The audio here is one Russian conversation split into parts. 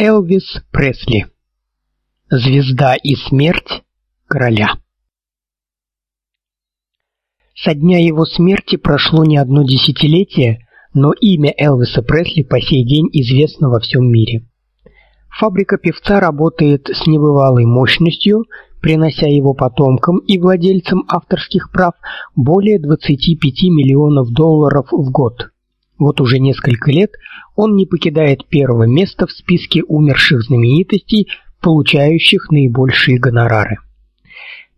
Элвис Пресли. Звезда и смерть короля. Со дня его смерти прошло не одно десятилетие, но имя Элвиса Пресли по сей день известно во всем мире. Фабрика певца работает с небывалой мощностью, принося его потомкам и владельцам авторских прав более 25 миллионов долларов в год. Вот уже несколько лет он не покидает первого места в списке умерших знаменитостей, получающих наибольшие гонорары.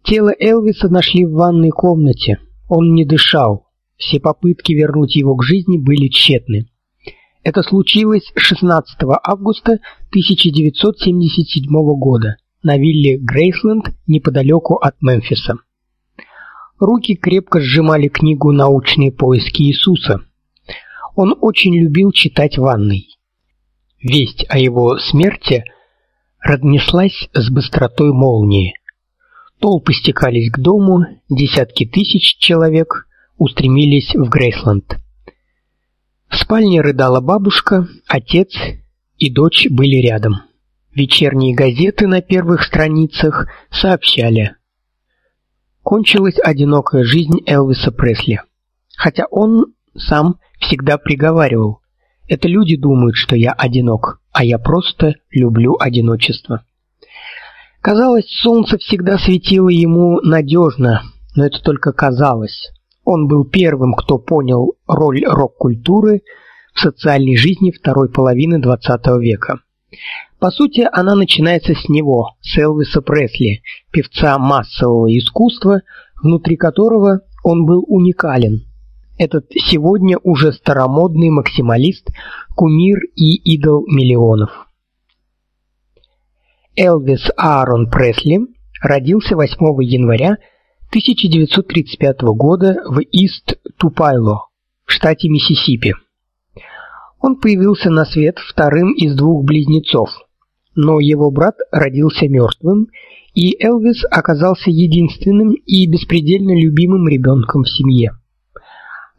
Тело Элвиса нашли в ванной комнате. Он не дышал. Все попытки вернуть его к жизни были тщетны. Это случилось 16 августа 1977 года на вилле Грейсленд неподалеку от Мемфиса. Руки крепко сжимали книгу Научные поиски Иисуса. Он очень любил читать в ванной. Весть о его смерти разнеслась с быстротой молнии. Толпы стекались к дому, десятки тысяч человек устремились в Грейсленд. В спальне рыдала бабушка, отец и дочь были рядом. Вечерние газеты на первых страницах сообщали: кончилась одинокая жизнь Элвиса Пресли. Хотя он сам всегда приговаривал: "Это люди думают, что я одинок, а я просто люблю одиночество". Казалось, солнце всегда светило ему надежно, но это только казалось. Он был первым, кто понял роль рок-культуры в социальной жизни второй половины XX века. По сути, она начинается с него, с Элвиса Пресли, певца массового искусства, внутри которого он был уникален. Этот сегодня уже старомодный максималист, кумир и идол миллионов. Элвис Аарон Пресли родился 8 января 1935 года в Ист-Тупайло, в штате Миссисипи. Он появился на свет вторым из двух близнецов – но его брат родился мертвым, и Элвис оказался единственным и беспредельно любимым ребенком в семье.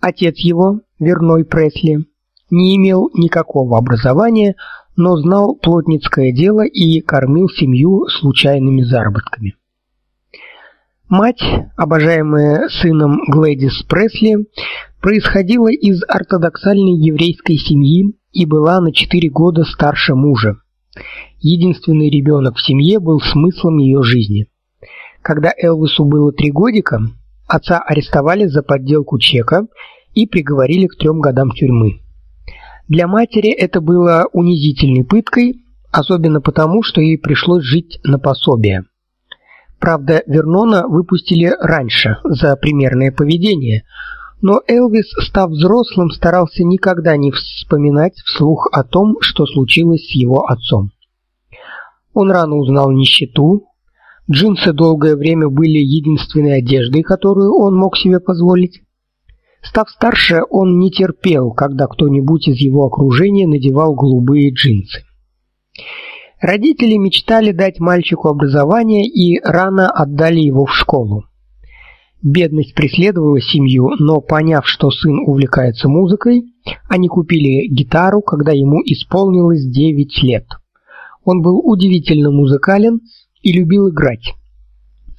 Отец его, Верной Пресли, не имел никакого образования, но знал плотницкое дело и кормил семью случайными заработками. Мать, обожаемая сыном Глэдис Пресли, происходила из ортодоксальной еврейской семьи и была на 4 года старше мужа. Единственный ребенок в семье был смыслом ее жизни. Когда Элвису было три годика, отца арестовали за подделку чека и приговорили к трем годам тюрьмы. Для матери это было унизительной пыткой, особенно потому, что ей пришлось жить на пособие. Правда, Вернона выпустили раньше за примерное поведение, но Элвис, став взрослым, старался никогда не вспоминать вслух о том, что случилось с его отцом. Он рано узнал нищету. Джинсы долгое время были единственной одеждой, которую он мог себе позволить. Став старше, он не терпел, когда кто-нибудь из его окружения надевал голубые джинсы. Родители мечтали дать мальчику образование и рано отдали его в школу. Бедность преследовала семью, но поняв, что сын увлекается музыкой, они купили гитару, когда ему исполнилось 9 лет. Он был удивительно музыкален и любил играть.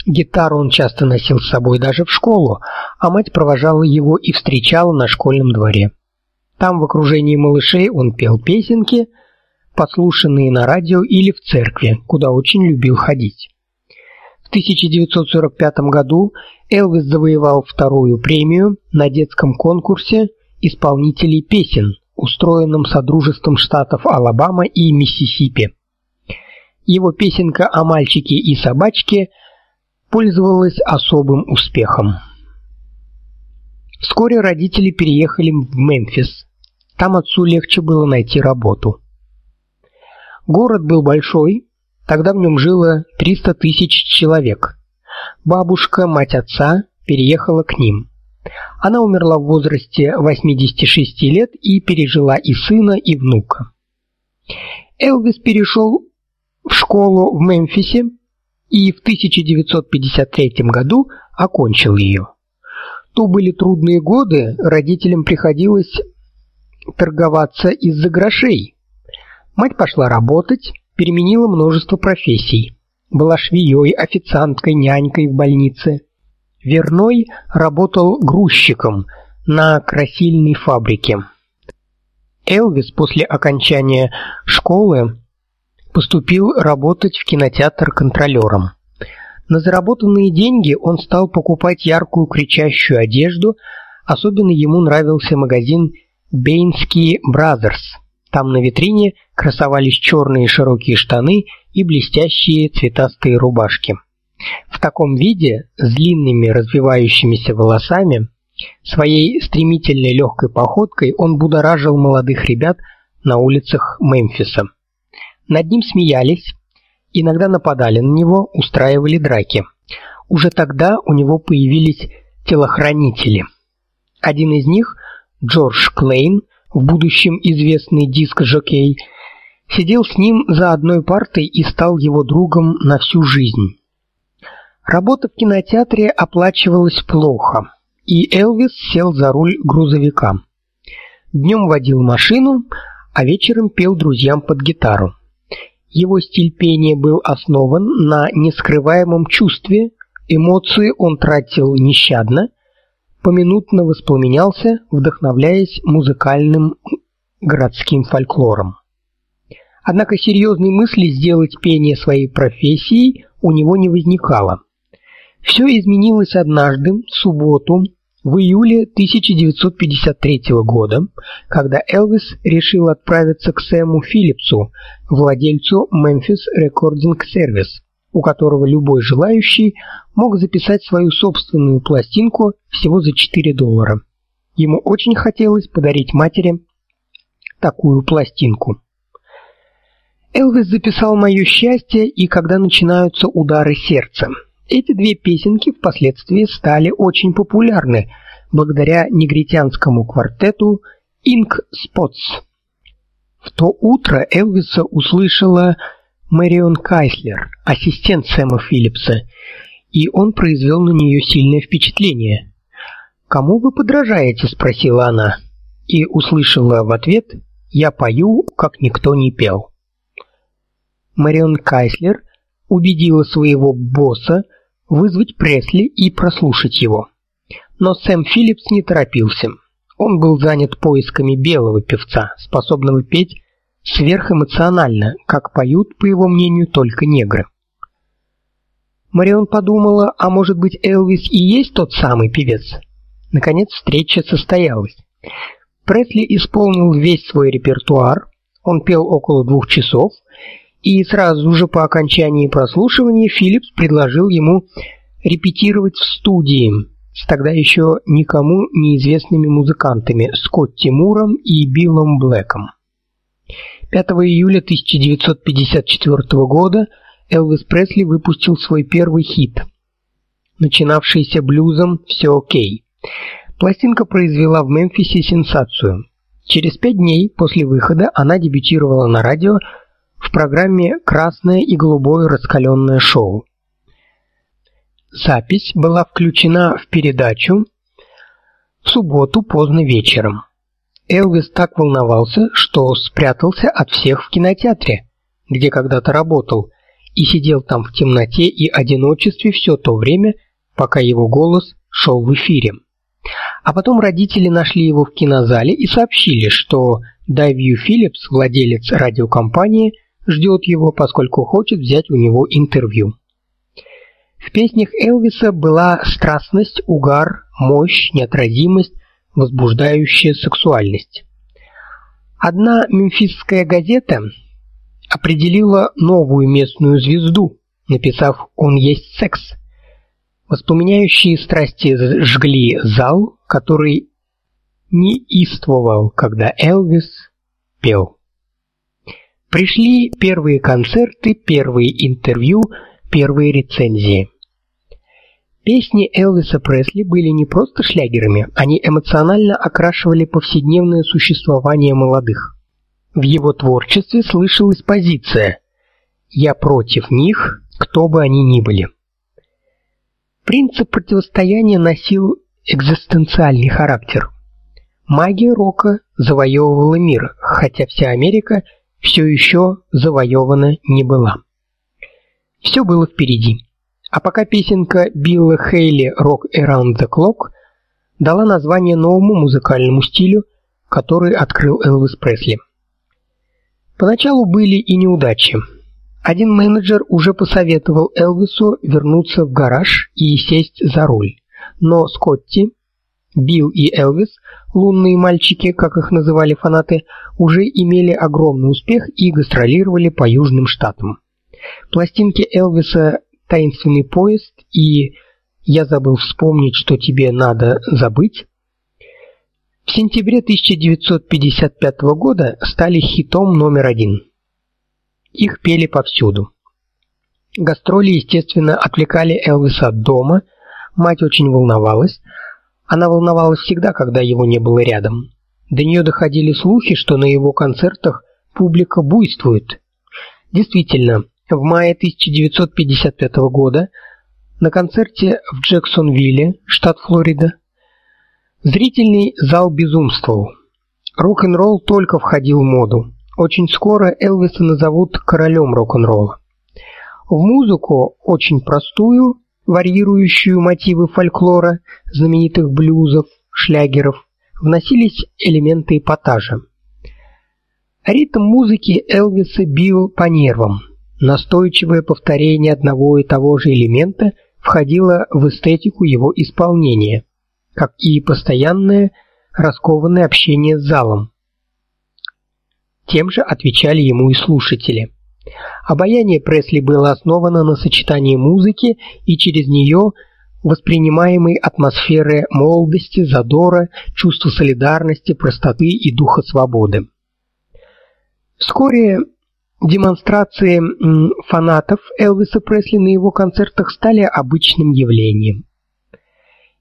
Гитару он часто носил с собой даже в школу, а мать провожала его и встречала на школьном дворе. Там в окружении малышей он пел песенки, подслушанные на радио или в церкви, куда очень любил ходить. 1945 году Элвис завоевал вторую премию на детском конкурсе исполнителей песен, устроенном Содружеством штатов Алабама и Миссисипи. Его песенка о мальчике и собачке пользовалась особым успехом. Вскоре родители переехали в Мемфис. Там отцу легче было найти работу. Город был большой, Тогда в нем жило 300 тысяч человек. Бабушка, мать отца, переехала к ним. Она умерла в возрасте 86 лет и пережила и сына, и внука. Элвис перешел в школу в Мемфисе и в 1953 году окончил ее. То были трудные годы, родителям приходилось торговаться из-за грошей. Мать пошла работать, переменила множество профессий. Была швеей, официанткой, нянькой в больнице. Верной работал грузчиком на красильной фабрике. Элвис после окончания школы поступил работать в кинотеатр контролером. На заработанные деньги он стал покупать яркую кричащую одежду, особенно ему нравился магазин Бейнский Brothers. Там на витрине красовались черные широкие штаны и блестящие цветастые рубашки. В таком виде, с длинными развивающимися волосами, своей стремительной легкой походкой он будоражил молодых ребят на улицах Мемфиса. Над ним смеялись, иногда нападали на него, устраивали драки. Уже тогда у него появились телохранители. Один из них, Джордж Клейн, в будущем известный диск-жокей, сидел с ним за одной партой и стал его другом на всю жизнь. Работа в кинотеатре оплачивалась плохо, и Элвис сел за руль грузовика. Днем водил машину, а вечером пел друзьям под гитару. Его стиль пения был основан на нескрываемом чувстве, эмоции он тратил нещадно, поминутно воспламенялся, вдохновляясь музыкальным городским фольклором. Однако серьезной мысли сделать пение своей профессией у него не возникало. Все изменилось однажды, в субботу, в июле 1953 года, когда Элвис решил отправиться к Сэму Филлипсу, владельцу Memphis Recording Service, у которого любой желающий мог записать свою собственную пластинку всего за 4 доллара. Ему очень хотелось подарить матери такую пластинку. Элвис записал «Мое счастье» и «Когда начинаются удары сердца». Эти две песенки впоследствии стали очень популярны благодаря негритянскому квартету Ink Spots. В то утро Элвиса услышала Мэрион Кайслер, ассистент Сэма Филлипса, и он произвел на нее сильное впечатление. "Кому вы подражаете?" спросила она, и услышала в ответ: "Я пою, как никто не пел". Мэрион Кайслер убедила своего босса вызвать Пресли и прослушать его. Но Сэм Филлипс не торопился. Он был занят поисками белого певца, способного петь сверхэмоционально, как поют, по его мнению, только негры. Марион подумала, а может быть, Элвис и есть тот самый певец. Наконец встреча состоялась. Пресли исполнил весь свой репертуар. Он пел около двух часов и сразу же по окончании прослушивания Филлипс предложил ему репетировать в студии с тогда еще никому неизвестными музыкантами Скотти Муром и Биллом Блэком. 5 июля 1954 года Элвис Пресли выпустил свой первый хит, начинавшийся блюзом «Все окей». Пластинка произвела в Мемфисе сенсацию. Через пять дней после выхода она дебютировала на радио в программе Красное и голубое раскаленное шоу. Запись была включена в передачу в субботу поздно вечером. Элвис так волновался, что спрятался от всех в кинотеатре, где когда-то работал, и сидел там в темноте и одиночестве все то время, пока его голос шел в эфире. А потом родители нашли его в кинозале и сообщили, что Дайвью Филлипс, владелец радиокомпании, ждет его, поскольку хочет взять у него интервью. В песнях Элвиса была страстность, угар, мощь, неотразимость, возбуждающая сексуальность. Одна мемфисская газета определила новую местную звезду, написав «Он есть секс». Воспламеняющие страсти жгли зал, который неистовал, когда Элвис пел. Пришли первые концерты, первые интервью, первые рецензии. Песни Элвиса Пресли были не просто шлягерами, они эмоционально окрашивали повседневное существование молодых. В его творчестве слышалась позиция: я против них, кто бы они ни были. Принцип противостояния носил экзистенциальный характер. Магия рока завоевывала мир, хотя вся Америка все еще завоевана не была. Все было впереди. А пока песенка Билла Хейли Rock Around the Clock дала название новому музыкальному стилю, который открыл Элвис Пресли. Поначалу были и неудачи. Один менеджер уже посоветовал Элвису вернуться в гараж и сесть за руль. Но Скотти, Билл и Элвис, лунные мальчики, как их называли фанаты, уже имели огромный успех и гастролировали по южным штатам. Пластинки Элвиса Таинственный поезд и Я забыл вспомнить, что тебе надо забыть в сентябре 1955 года стали хитом номер один. Их пели повсюду. Гастроли, естественно, отвлекали Элвиса от дома. Мать очень волновалась. Она волновалась всегда, когда его не было рядом. До нее доходили слухи, что на его концертах публика буйствует. Действительно, в мае 1955 года на концерте в Джексонвилле, штат Флорида, зрительный зал безумствовал. Рок-н-ролл только входил в моду. Очень скоро Элвиса назовут королем рок-н-ролла. В музыку, очень простую, варьирующую мотивы фольклора, знаменитых блюзов, шлягеров, вносились элементы эпатажа. Ритм музыки Элвиса бил по нервам. Настойчивое повторение одного и того же элемента входило в эстетику его исполнения, как и постоянное раскованное общение с залом. Тем же отвечали ему и слушатели. Обаяние Пресли было основано на сочетании музыки и через нее воспринимаемой атмосферы молодости, задора, чувства солидарности, простоты и духа свободы. Вскоре демонстрации фанатов Элвиса Пресли на его концертах стали обычным явлением.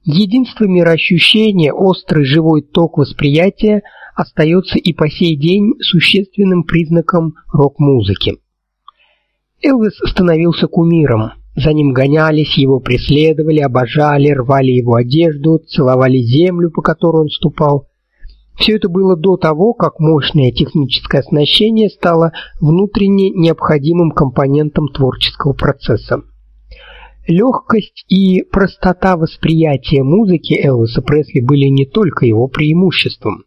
Единство мироощущения, острый живой ток восприятия остается и по сей день существенным признаком рок-музыки. Элвис становился кумиром. За ним гонялись, его преследовали, обожали, рвали его одежду, целовали землю, по которой он ступал. Все это было до того, как мощное техническое оснащение стало внутренне необходимым компонентом творческого процесса. Легкость и простота восприятия музыки Элвиса Пресли были не только его преимуществом.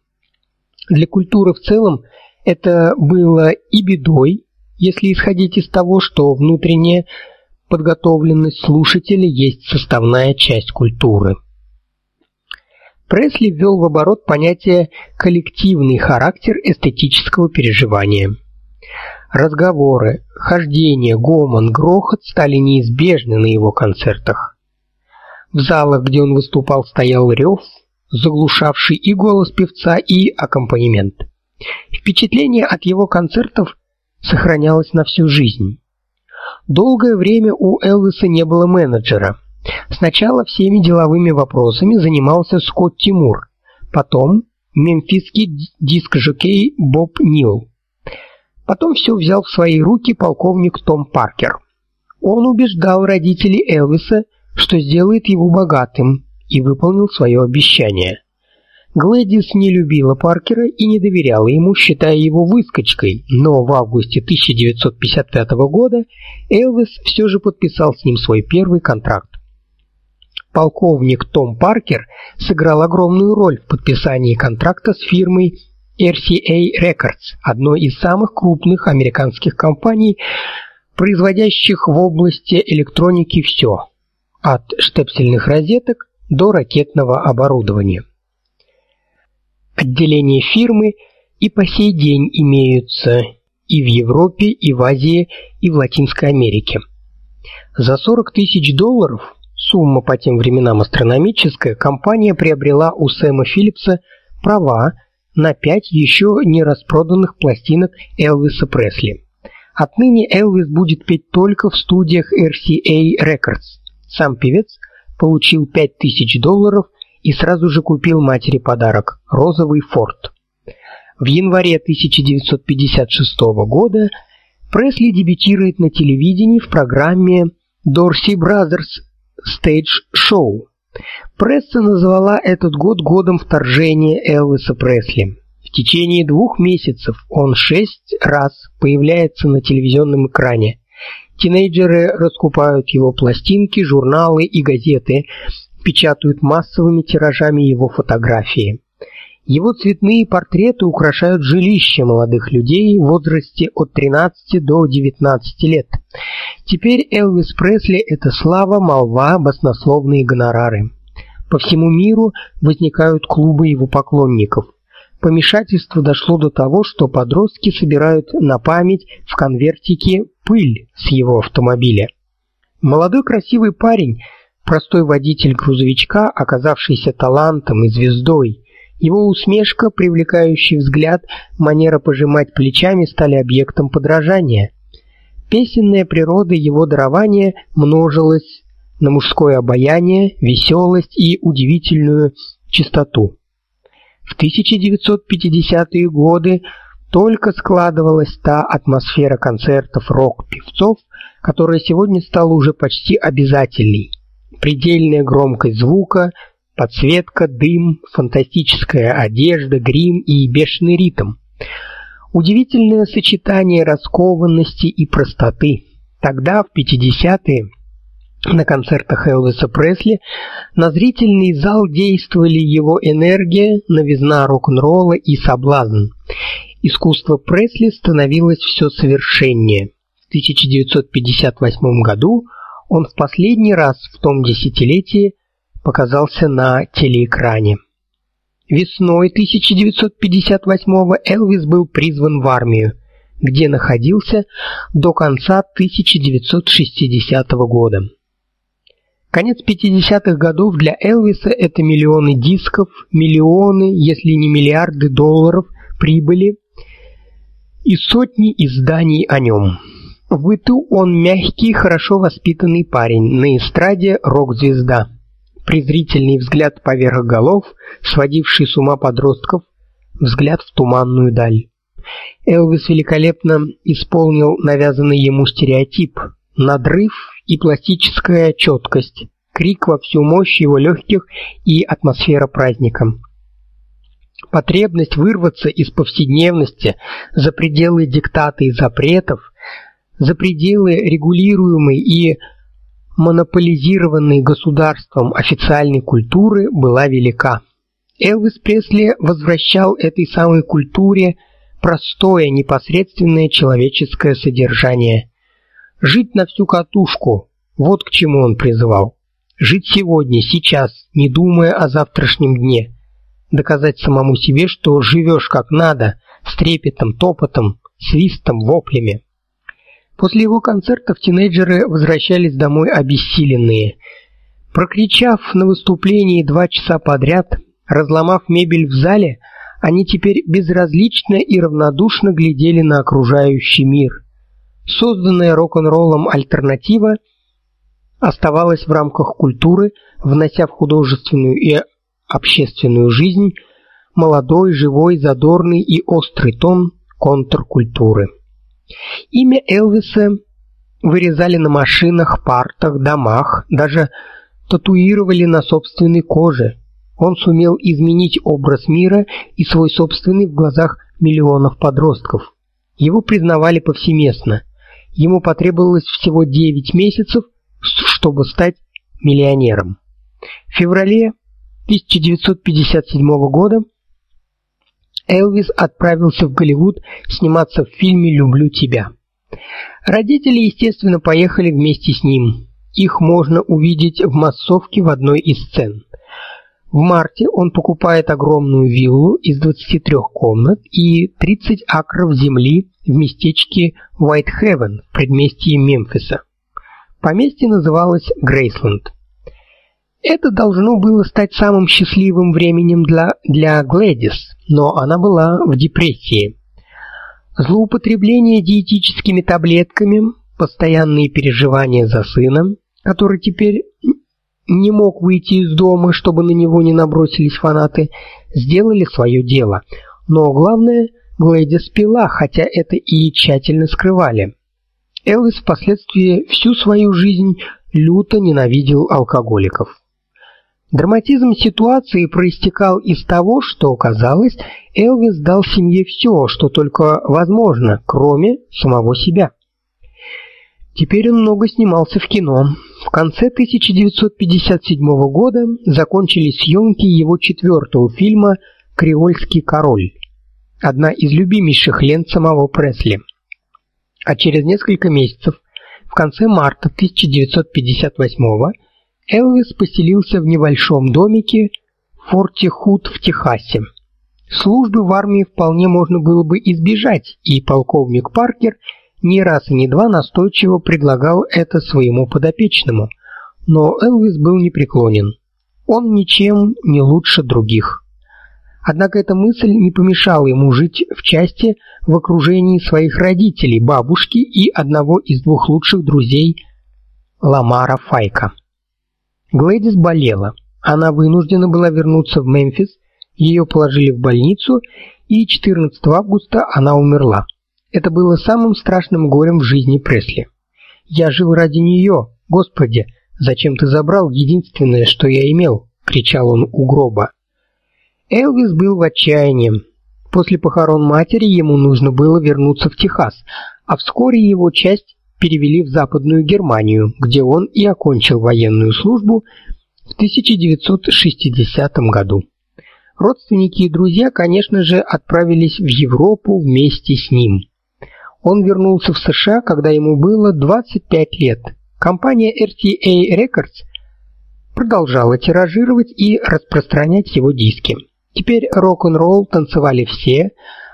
Для культуры в целом это было и бедой, если исходить из того, что внутренняя подготовленность слушателя есть составная часть культуры. Пресли ввел в оборот понятие коллективный характер эстетического переживания. Разговоры, хождение, гомон, грохот стали неизбежны на его концертах. В залах, где он выступал, стоял рев, заглушавший и голос певца, и аккомпанемент. Впечатление от его концертов сохранялось на всю жизнь. Долгое время у Элвиса не было менеджера. Сначала всеми деловыми вопросами занимался Скотт Тимур, потом мемфисский диск-жокей Боб Нил. Потом все взял в свои руки полковник Том Паркер. Он убеждал родителей Элвиса, что сделает его богатым, и выполнил свое обещание. Глэдис не любила Паркера и не доверяла ему, считая его выскочкой, но в августе 1955 года Элвис все же подписал с ним свой первый контракт. Полковник Том Паркер сыграл огромную роль в подписании контракта с фирмой RCA Records, одной из самых крупных американских компаний, производящих в области электроники все, от штепсельных розеток до ракетного оборудования. Отделения фирмы и по сей день имеются и в Европе, и в Азии, и в Латинской Америке. За 40 тысяч долларов, сумма по тем временам астрономическая, компания приобрела у Сэма Филлипса права на пять еще не распроданных пластинок Элвиса Пресли. Отныне Элвис будет петь только в студиях RCA Records. Сам певец получил 5000 долларов и сразу же купил матери подарок розовый Форд. В январе 1956 года Пресли дебютирует на телевидении в программе Dorsey Brothers Stage Show. Пресса назвала этот год годом вторжения Элвиса Пресли. В течение двух месяцев он шесть раз появляется на телевизионном экране. Тинейджеры раскупают его пластинки, журналы и газеты, печатают массовыми тиражами его фотографии. Его цветные портреты украшают жилища молодых людей в возрасте от 13 до 19 лет. Теперь Элвис Пресли это слава, молва, баснословные гонорары. По всему миру возникают клубы его поклонников. Помешательство дошло до того, что подростки собирают на память в конвертике пыль с его автомобиля. Молодой красивый парень, простой водитель грузовичка, оказавшийся талантом и звездой, его усмешка, привлекающий взгляд, манера пожимать плечами стали объектом подражания. Песенная природа его дарования множилась на мужское обаяние, веселость и удивительную чистоту. В 1950-е годы только складывалась та атмосфера концертов рок-певцов, которая сегодня стала уже почти обязательной. Предельная громкость звука, подсветка, дым, фантастическая одежда, грим и бешеный ритм. Удивительное сочетание раскованности и простоты. Тогда в 50-е на концертах Элвиса Пресли на зрительный зал действовали его энергия, новизна рок-н-ролла и соблазн. Искусство Пресли становилось все совершеннее. В 1958 году он в последний раз в том десятилетии показался на телеэкране. Весной 1958 Элвис был призван в армию, где находился до конца 1960 года. Конец 50-х годов для Элвиса это миллионы дисков, миллионы, если не миллиарды долларов прибыли и сотни изданий о нем. В быту он мягкий, хорошо воспитанный парень, на эстраде рок-звезда презрительный взгляд поверх голов, сводивший с ума подростков, взгляд в туманную даль. Элвис великолепно исполнил навязанный ему стереотип: надрыв и пластическая четкость, крик во всю мощь его легких и атмосфера праздника. Потребность вырваться из повседневности за пределы диктата и запретов, за пределы регулируемой и монополизированной государством официальной культуры была велика. Элвис Пресли возвращал этой самой культуре простое, непосредственное человеческое содержание. Жить на всю катушку вот к чему он призывал. Жить сегодня, сейчас, не думая о завтрашнем дне. Доказать самому себе, что живешь как надо, с трепетом, топотом, свистом, воплями. После его концертов тинейджеры возвращались домой обессиленные. Прокричав на выступлении два часа подряд, разломав мебель в зале, они теперь безразлично и равнодушно глядели на окружающий мир. Созданная рок-н-роллом альтернатива оставалась в рамках культуры, внося в художественную и общественную жизнь молодой, живой, задорный и острый тон контркультуры. Имя Элвиса вырезали на машинах, партах, домах, даже татуировали на собственной коже. Он сумел изменить образ мира и свой собственный в глазах миллионов подростков. Его признавали повсеместно. Ему потребовалось всего 9 месяцев, чтобы стать миллионером. В феврале 1957 года Элвис отправился в Голливуд сниматься в фильме Люблю тебя. Родители, естественно, поехали вместе с ним. Их можно увидеть в массовке в одной из сцен. В марте он покупает огромную виллу из 23 комнат и 30 акров земли в местечке Уайт-Хевен в предместье Мемфиса. Поместье называлось Грейсленд. Это должно было стать самым счастливым временем для для Глэдис, но она была в депрессии. Злоупотребление диетическими таблетками, постоянные переживания за сына, который теперь не мог выйти из дома, чтобы на него не набросились фанаты, сделали свое дело. Но главное, Глэдис пила, хотя это и тщательно скрывали. Элвис впоследствии всю свою жизнь люто ненавидел алкоголиков. Драматизм ситуации проистекал из того, что, казалось, Элвис дал семье все, что только возможно, кроме самого себя. Теперь он много снимался в кино. В конце 1957 года закончились съемки его четвертого фильма Креольский король. Одна из любимейших лент самого Пресли. А через несколько месяцев, в конце марта 1958 Элвис поселился в небольшом домике в Форте Худ в Техасе. Службы в армии вполне можно было бы избежать, и полковник Паркер не раз и не два настойчиво предлагал это своему подопечному, но Элвис был непреклонен. Он ничем не лучше других. Однако эта мысль не помешала ему жить в части в окружении своих родителей, бабушки и одного из двух лучших друзей Ламара Файка. Глэдис болела. Она вынуждена была вернуться в Мемфис, ее положили в больницу, и 14 августа она умерла. Это было самым страшным горем в жизни Пресли. Я жил ради нее, Господи, зачем ты забрал единственное, что я имел, кричал он у гроба. Элвис был в отчаянии. После похорон матери ему нужно было вернуться в Техас, а вскоре его часть перевели в Западную Германию, где он и окончил военную службу в 1960 году. Родственники и друзья, конечно же, отправились в Европу вместе с ним. Он вернулся в США, когда ему было 25 лет. Компания RTA Records продолжала тиражировать и распространять его диски. Теперь рок-н-ролл танцевали все,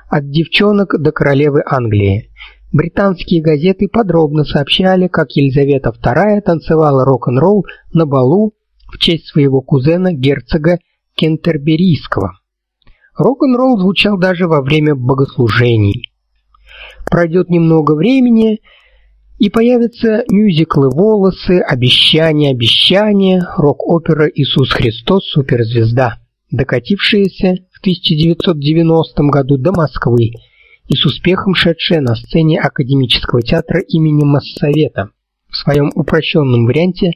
от девчонок до королевы Англии. Британские газеты подробно сообщали, как Елизавета II танцевала рок-н-ролл на балу в честь своего кузена герцога Кентерберийского. Рок-н-ролл звучал даже во время богослужений. Пройдет немного времени, и появятся мюзиклы «Волосы», «Обещание, обещание», рок-опера «Иисус Христос, суперзвезда», докатившаяся в 1990 году до Москвы и с успехом шедшая на сцене Академического театра имени Моссовета в своем упрощенном варианте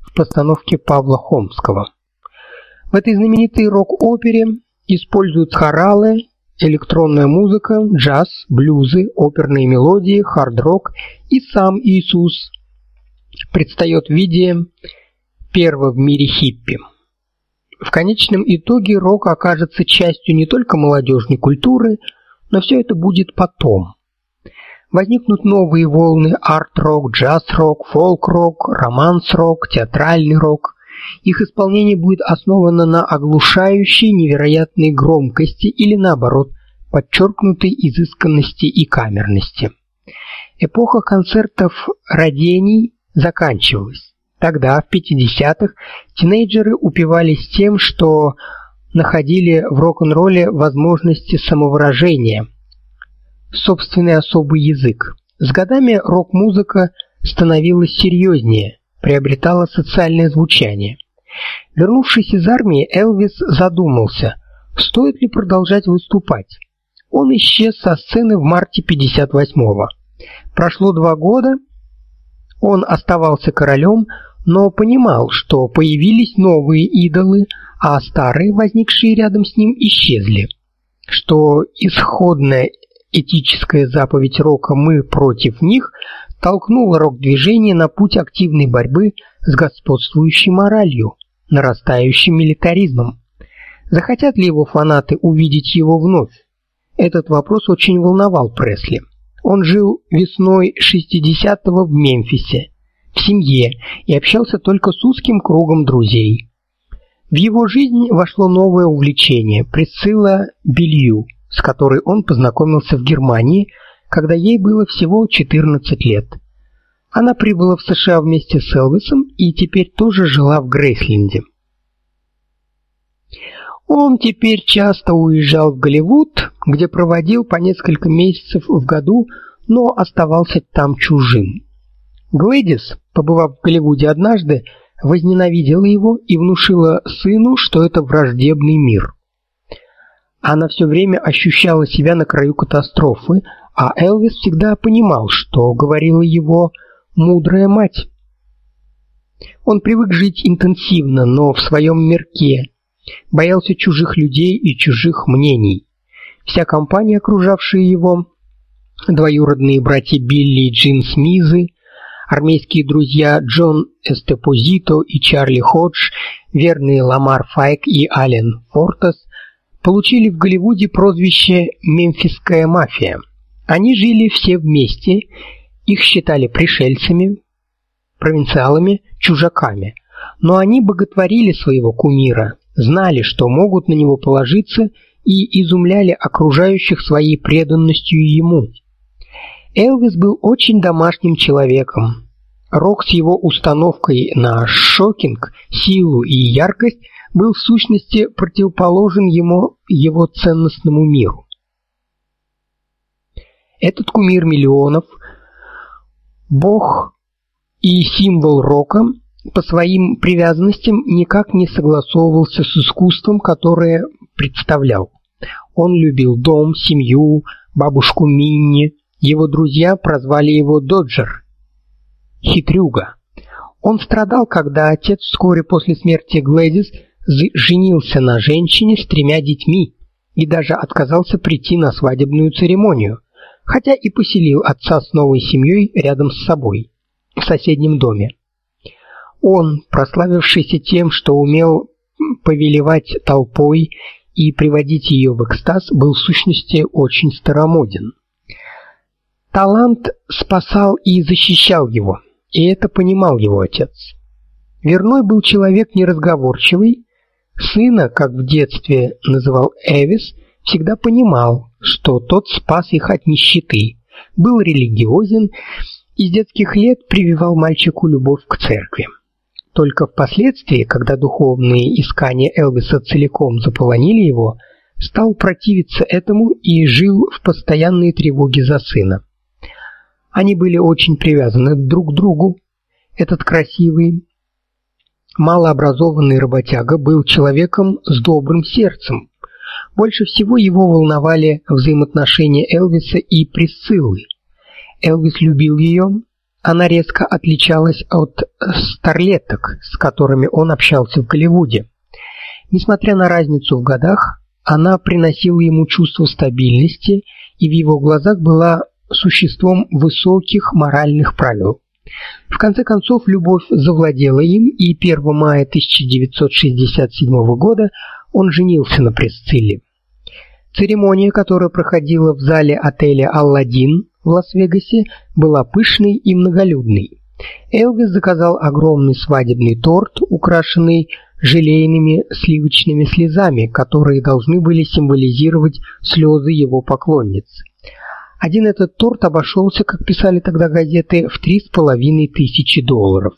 в постановке Павла Хомского. В этой знаменитой рок-опере используют хоралы, электронная музыка, джаз, блюзы, оперные мелодии, хард-рок и сам Иисус предстает в виде первого в мире хиппи. В конечном итоге рок окажется частью не только молодежной культуры, но все это будет потом. Возникнут новые волны арт-рок, джаз-рок, фолк-рок, романс-рок, театральный рок. Их исполнение будет основано на оглушающей невероятной громкости или наоборот, подчеркнутой изысканности и камерности. Эпоха концертов родений заканчивалась. Тогда, в 50-х, тинейджеры упивались тем, что находили в рок-н-ролле возможности самовыражения, собственный особый язык. С годами рок-музыка становилась серьезнее, приобретала социальное звучание. Вернувшись из армии, Элвис задумался, стоит ли продолжать выступать. Он исчез со сцены в марте 58-го. Прошло два года, он оставался королем, но понимал, что появились новые идолы, а старые, возникшие рядом с ним, исчезли. Что исходная этическая заповедь рока «Мы против них» толкнула рок-движение на путь активной борьбы с господствующей моралью, нарастающим милитаризмом. Захотят ли его фанаты увидеть его вновь? Этот вопрос очень волновал Пресли. Он жил весной 60-го в Мемфисе, в семье и общался только с узким кругом друзей. В его жизнь вошло новое увлечение Присцилла Белью, с которой он познакомился в Германии, когда ей было всего 14 лет. Она прибыла в США вместе с Элвисом и теперь тоже жила в Грейсленде. Он теперь часто уезжал в Голливуд, где проводил по несколько месяцев в году, но оставался там чужим. Глэдис, побывав в Голливуде однажды, возненавидела его и внушила сыну, что это враждебный мир. Она все время ощущала себя на краю катастрофы, а Элвис всегда понимал, что говорила его мудрая мать. Он привык жить интенсивно, но в своем мирке, боялся чужих людей и чужих мнений. Вся компания, окружавшая его, двоюродные братья Билли и Джин Смизы, армейские друзья Джон Эстепозито и Чарли Ходж, верные Ламар Файк и Ален Фортес, получили в Голливуде прозвище «Мемфисская мафия». Они жили все вместе, их считали пришельцами, провинциалами, чужаками. Но они боготворили своего кумира, знали, что могут на него положиться и изумляли окружающих своей преданностью ему. Элвис был очень домашним человеком. Рок с его установкой на шокинг, силу и яркость был в сущности противоположен ему его ценностному миру. Этот кумир миллионов, бог и символ рока по своим привязанностям никак не согласовывался с искусством, которое представлял. Он любил дом, семью, бабушку Минни. Его друзья прозвали его Доджер. Хитрюга. Он страдал, когда отец вскоре после смерти Глэдис женился на женщине с тремя детьми и даже отказался прийти на свадебную церемонию, хотя и поселил отца с новой семьей рядом с собой в соседнем доме. Он, прославившийся тем, что умел повелевать толпой и приводить ее в экстаз, был в сущности очень старомоден. Талант спасал и защищал его, и это понимал его отец. Верной был человек неразговорчивый, сына, как в детстве называл Эвис, всегда понимал, что тот спас их от нищеты, был религиозен и с детских лет прививал мальчику любовь к церкви. Только впоследствии, когда духовные искания Элвиса целиком заполонили его, стал противиться этому и жил в постоянной тревоге за сына. Они были очень привязаны друг к другу. Этот красивый, малообразованный работяга был человеком с добрым сердцем. Больше всего его волновали взаимоотношения Элвиса и Присциллы. Элвис любил ее, она резко отличалась от старлеток, с которыми он общался в Голливуде. Несмотря на разницу в годах, она приносила ему чувство стабильности и в его глазах была существом высоких моральных правил. В конце концов, любовь завладела им, и 1 мая 1967 года он женился на Пресцилле. Церемония, которая проходила в зале отеля Алладин в Лас-Вегасе была пышной и многолюдной. Элвис заказал огромный свадебный торт, украшенный желейными сливочными слезами, которые должны были символизировать слезы его поклонниц. Один этот торт обошелся, как писали тогда газеты, в три с половиной тысячи долларов.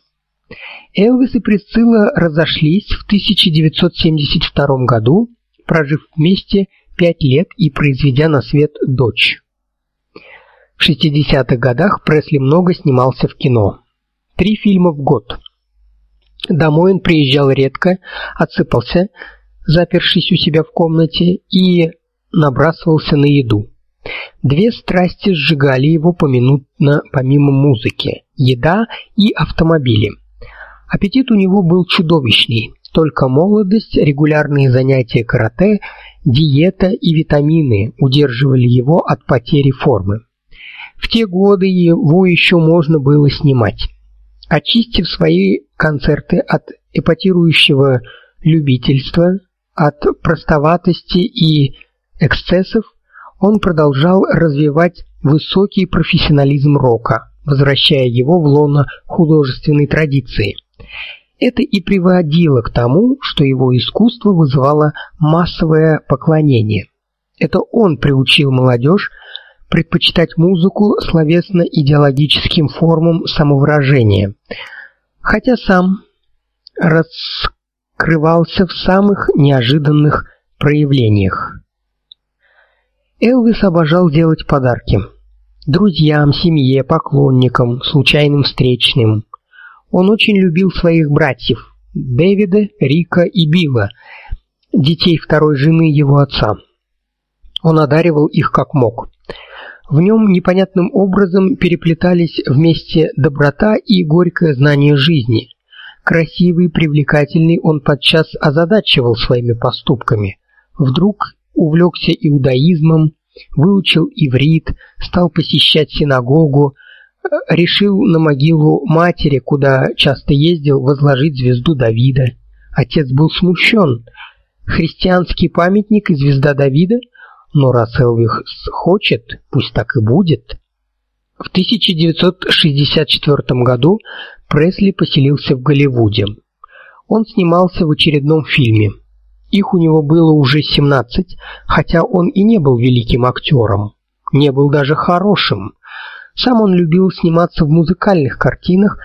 Элвис и Присцилла разошлись в 1972 году, прожив вместе пять лет и произведя на свет дочь. В 60-х годах Пресли много снимался в кино. Три фильма в год. Домой он приезжал редко, отсыпался, запершись у себя в комнате, и набрасывался на еду. Две страсти сжигали его поминутно помимо музыки: еда и автомобили. Аппетит у него был чудовищный. Только молодость, регулярные занятия карате, диета и витамины удерживали его от потери формы. В те годы его еще можно было снимать. Очистив свои концерты от эпатирующего любительства, от простоватости и эксцессов, он продолжал развивать высокий профессионализм рока, возвращая его в лоно художественной традиции. Это и приводило к тому, что его искусство вызывало массовое поклонение. Это он приучил молодежь предпочитать музыку словесно-идеологическим формам самовыражения, хотя сам раскрывался в самых неожиданных проявлениях. Элвис обожал делать подарки друзьям, семье, поклонникам, случайным встречным. Он очень любил своих братьев Дэвида, Рика и Билла, детей второй жены его отца. Он одаривал их как мог. В нем непонятным образом переплетались вместе доброта и горькое знание жизни, Красивый, привлекательный, он подчас озадачивал своими поступками. Вдруг увлекся иудаизмом, выучил иврит, стал посещать синагогу, решил на могилу матери, куда часто ездил, возложить звезду Давида. Отец был смущен. Христианский памятник и звезда Давида? Но раз Элвис хочет, пусть так и будет. В 1964 году Пресли поселился в Голливуде. Он снимался в очередном фильме. Их у него было уже 17, хотя он и не был великим актером, не был даже хорошим. Сам он любил сниматься в музыкальных картинах,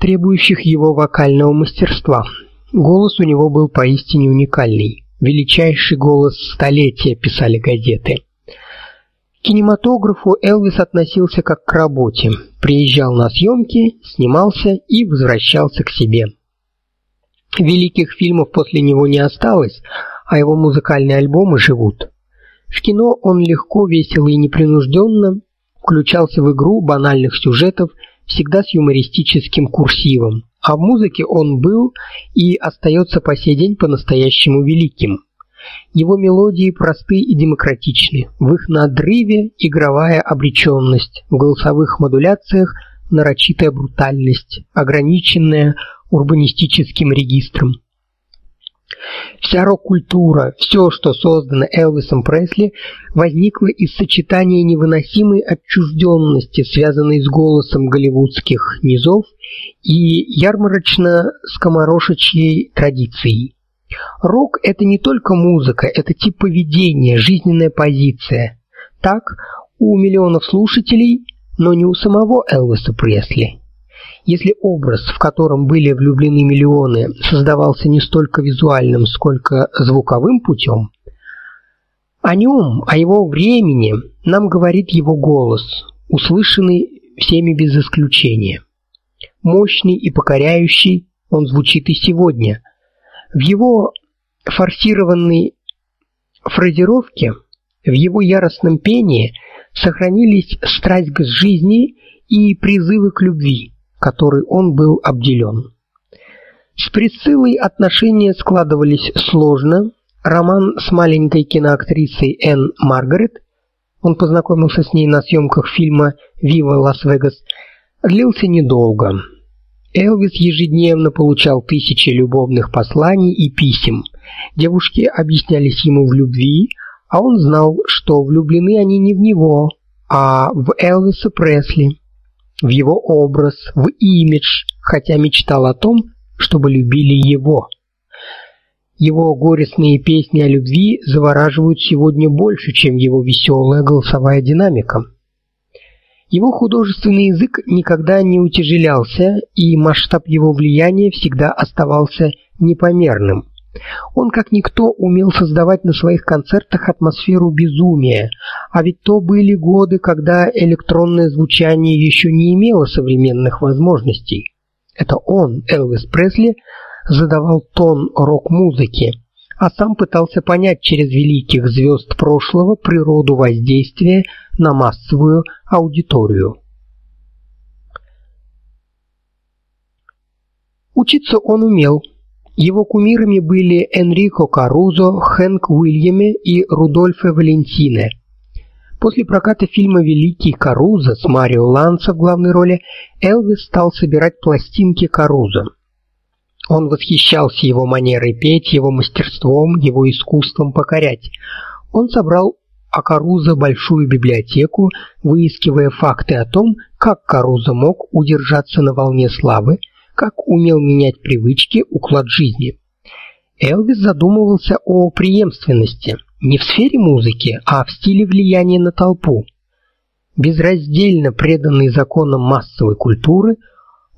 требующих его вокального мастерства. Голос у него был поистине уникальный. Величайший голос столетия, писали газеты. К кинематографу Элвис относился как к работе. Приезжал на съемки, снимался и возвращался к себе. Великих фильмов после него не осталось, а его музыкальные альбомы живут. В кино он легко, весело и непринужденно включался в игру банальных сюжетов, всегда с юмористическим курсивом. А в музыке он был и остается по сей день по-настоящему великим. Его мелодии просты и демократичны. В их надрыве игровая обреченность, в голосовых модуляциях нарочитая брутальность, ограниченная урбанистическим регистром. Вся рок-культура, все, что создано Элвисом Пресли, возникло из сочетания невыносимой отчужденности, связанной с голосом голливудских низов, и ярмарочно-скоморошечьей традицией. Рок – это не только музыка, это тип поведения, жизненная позиция. Так, у миллионов слушателей, но не у самого Элвиса Пресли. Если образ, в котором были влюблены миллионы, создавался не столько визуальным, сколько звуковым путем, о нем, о его времени нам говорит его голос, услышанный всеми без исключения. Мощный и покоряющий он звучит и сегодня. В его форсированной фразировке, в его яростном пении сохранились страсть к жизни и призывы к любви которой он был обделен. С Присциллой отношения складывались сложно. Роман с маленькой киноактрисой Энн Маргарет, он познакомился с ней на съемках фильма «Вива Лас-Вегас», длился недолго. Элвис ежедневно получал тысячи любовных посланий и писем. Девушки объяснялись ему в любви, а он знал, что влюблены они не в него, а в Элвиса Пресли в его образ, в имидж, хотя мечтал о том, чтобы любили его. Его горестные песни о любви завораживают сегодня больше, чем его веселая голосовая динамика. Его художественный язык никогда не утяжелялся, и масштаб его влияния всегда оставался непомерным. Он как никто умел создавать на своих концертах атмосферу безумия, а ведь то были годы, когда электронное звучание еще не имело современных возможностей. Это он, Элвис Пресли, задавал тон рок-музыки, а сам пытался понять через великих звезд прошлого природу воздействия на массовую аудиторию. Учиться он умел, его кумирами были Энрико Карузо, Хэнк Уильяме и Рудольфо Валентине. После проката фильма «Великий Карузо» с Марио Ланса в главной роли Элвис стал собирать пластинки Карузо. Он восхищался его манерой петь, его мастерством, его искусством покорять. Он собрал о Карузо большую библиотеку, выискивая факты о том, как Карузо мог удержаться на волне славы, как умел менять привычки, уклад жизни. Элвис задумывался о преемственности не в сфере музыки, а в стиле влияния на толпу. Безраздельно преданный законам массовой культуры,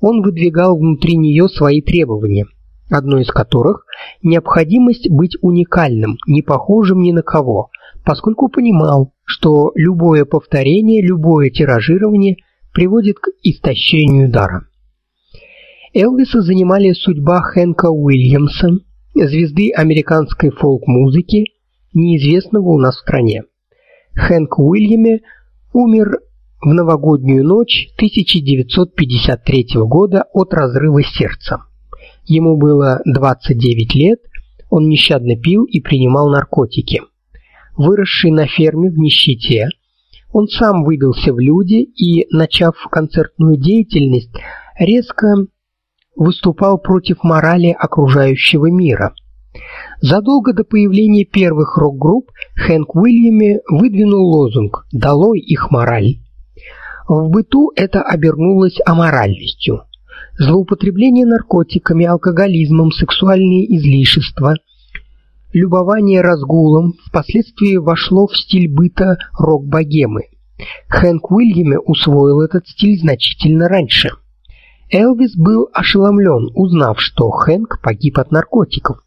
он выдвигал внутри нее свои требования, одно из которых необходимость быть уникальным, не похожим ни на кого, поскольку понимал, что любое повторение, любое тиражирование приводит к истощению дара. Элвиса занимали судьба Хэнка Уильямса, звезды американской фолк-музыки, неизвестного у нас в стране. Хэнк Уильяме умер в новогоднюю ночь 1953 года от разрыва сердца. Ему было 29 лет, он нещадно пил и принимал наркотики. Выросший на ферме в нищете, он сам выбился в люди и, начав концертную деятельность, резко выступал против морали окружающего мира. Задолго до появления первых рок-групп Хэнк Уильями выдвинул лозунг «Долой их мораль». В быту это обернулось аморальностью. Злоупотребление наркотиками, алкоголизмом, сексуальные излишества, любование разгулом впоследствии вошло в стиль быта рок-богемы. Хэнк Уильями усвоил этот стиль значительно раньше. Элвис был ошеломлен, узнав, что Хэнк погиб от наркотиков.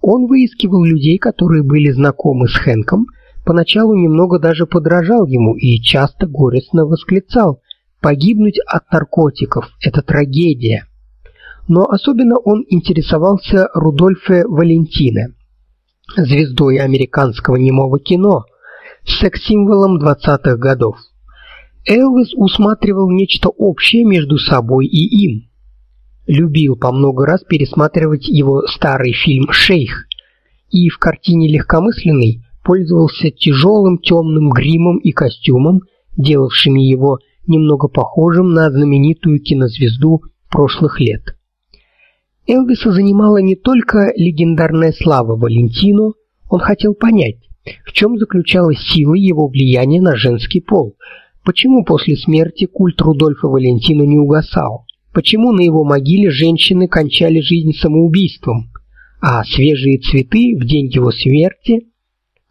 Он выискивал людей, которые были знакомы с Хэнком, поначалу немного даже подражал ему и часто горестно восклицал: "Погибнуть от наркотиков это трагедия". Но особенно он интересовался Рудольфе Валентино, звездой американского немого кино, секс-символом 20-х годов. Элвис усматривал нечто общее между собой и им. Любил по много раз пересматривать его старый фильм Шейх, и в картине Легкомысленный пользовался тяжелым темным гримом и костюмом, делавшими его немного похожим на знаменитую кинозвезду прошлых лет. Элвиса занимала не только легендарная слава Валентино, он хотел понять, в чем заключалась сила его влияния на женский пол. Почему после смерти культ Рудольфа Валентино не угасал? Почему на его могиле женщины кончали жизнь самоубийством, а свежие цветы в день его смерти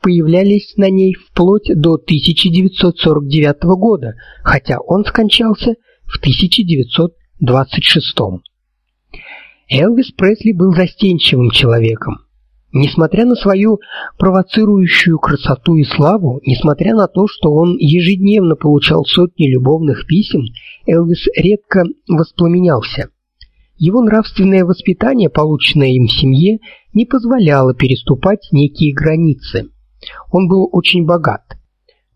появлялись на ней вплоть до 1949 года, хотя он скончался в 1926. Элвис Пресли был застенчивым человеком. Несмотря на свою провоцирующую красоту и славу, несмотря на то, что он ежедневно получал сотни любовных писем, Элвис редко воспламенялся. Его нравственное воспитание, полученное им в семье, не позволяло переступать некие границы. Он был очень богат.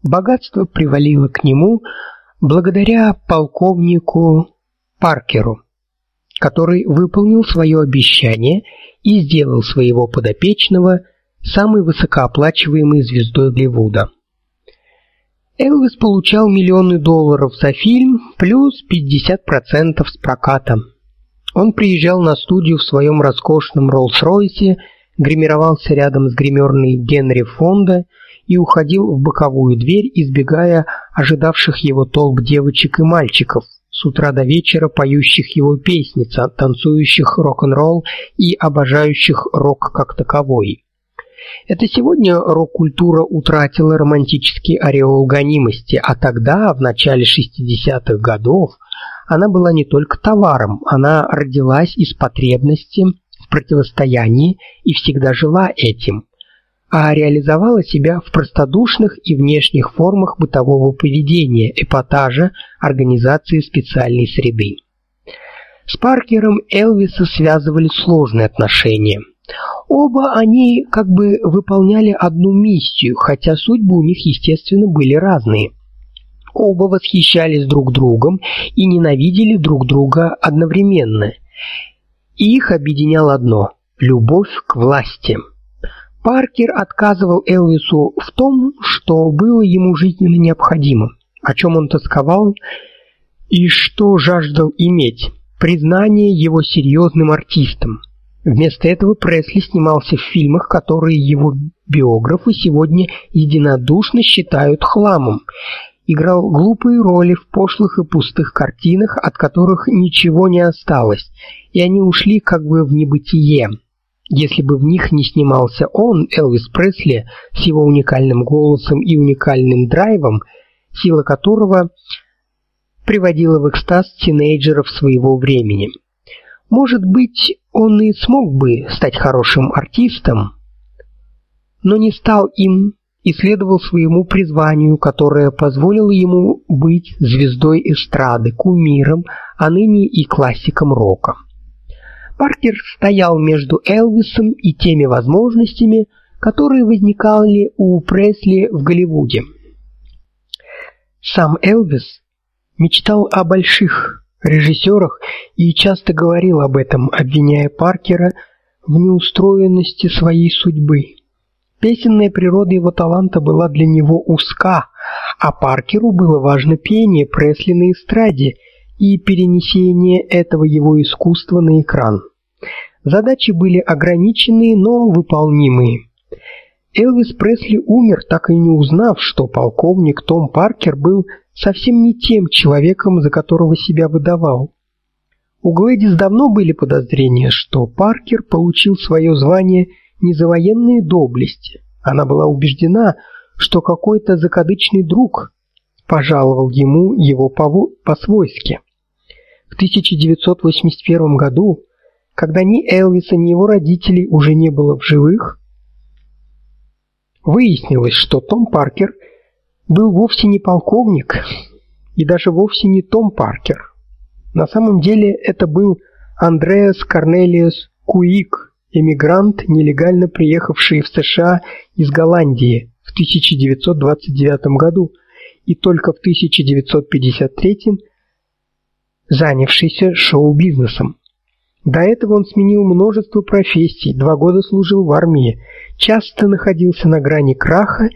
Богатство привалило к нему благодаря полковнику Паркеру, который выполнил свое обещание и сделал своего подопечного самой высокооплачиваемой звездой Голливуда. Элвис получал миллионы долларов за фильм плюс 50% с проката. Он приезжал на студию в своем роскошном Роллс-Ройсе гримировался рядом с гримерной Генри Фонда и уходил в боковую дверь, избегая ожидавших его толп девочек и мальчиков, с утра до вечера поющих его песни, танцующих рок-н-ролл и обожающих рок как таковой. Это сегодня рок-культура утратила романтический ореол гонимости, а тогда, в начале 60-х годов, она была не только товаром, она родилась из потребности противостоянии и всегда жила этим, а реализовала себя в простодушных и внешних формах бытового поведения, эпатажа, организации специальной среды. С Паркером Элвиса связывали сложные отношения. Оба они как бы выполняли одну миссию, хотя судьбы у них, естественно, были разные. Оба восхищались друг другом и ненавидели друг друга одновременно. Их объединяло одно любовь к власти. Паркер отказывал Элвису в том, что было ему жизненно необходимо, о чем он тосковал и что жаждал иметь признание его серьезным артистом. Вместо этого Пресли снимался в фильмах, которые его биографы сегодня единодушно считают хламом. Играл глупые роли в пошлых и пустых картинах, от которых ничего не осталось, и они ушли как бы в небытие. Если бы в них не снимался он, Элвис Пресли, с его уникальным голосом и уникальным драйвом, сила которого приводила в экстаз тинейджеров своего времени. Может быть, он и смог бы стать хорошим артистом, но не стал им и следовал своему призванию, которое позволило ему быть звездой эстрады, кумиром, а ныне и классиком рока. Паркер стоял между Элвисом и теми возможностями, которые возникали у Пресли в Голливуде. Сам Элвис мечтал о больших режиссерах и часто говорил об этом, обвиняя Паркера в неустроенности своей судьбы. Песенная природа его таланта была для него узка, а Паркеру было важно пение Пресли на эстраде и перенесение этого его искусства на экран. Задачи были ограниченные, но выполнимые. Элвис Пресли умер, так и не узнав, что полковник Том Паркер был совсем не тем человеком, за которого себя выдавал. У Глэдис давно были подозрения, что Паркер получил свое звание не за военные доблести. Она была убеждена, что какой-то закадычный друг пожаловал ему его по-свойски. В 1981 году, когда ни Элвиса, ни его родителей уже не было в живых, выяснилось, что Том Паркер был вовсе не полковник и даже вовсе не Том Паркер. На самом деле это был Андреас Корнелиус Куик, эмигрант, нелегально приехавший в США из Голландии в 1929 году и только в 1953 занявшийся шоу-бизнесом. До этого он сменил множество профессий, два года служил в армии, часто находился на грани краха,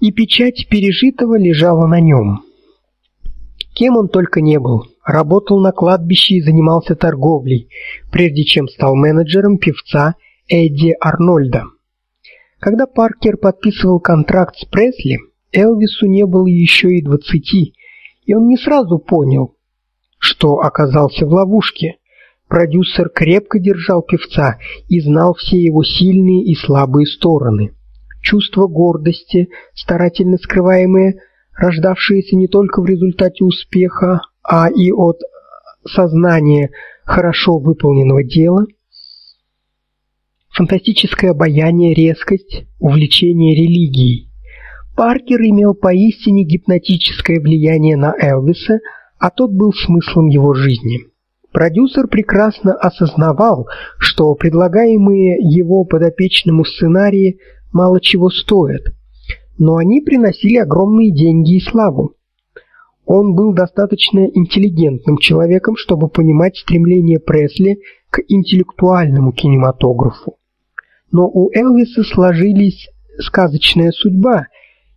и печать пережитого лежала на нем. Кем он только не был. Работал на кладбище и занимался торговлей, прежде чем стал менеджером певца Эдди Арнольда. Когда Паркер подписывал контракт с Пресли, Элвису не было еще и двадцати, и он не сразу понял, что оказался в ловушке. Продюсер крепко держал певца и знал все его сильные и слабые стороны. Чувство гордости, старательно скрываемое, рождавшееся не только в результате успеха, а и от сознания хорошо выполненного дела, фантастическое обаяние, резкость, увлечение религией. Паркер имел поистине гипнотическое влияние на Элвиса, а тот был смыслом его жизни. Продюсер прекрасно осознавал, что предлагаемые его подопечному сценарии мало чего стоят, но они приносили огромные деньги и славу. Он был достаточно интеллигентным человеком, чтобы понимать стремление Пресли к интеллектуальному кинематографу. Но у Элвиса сложились сказочная судьба,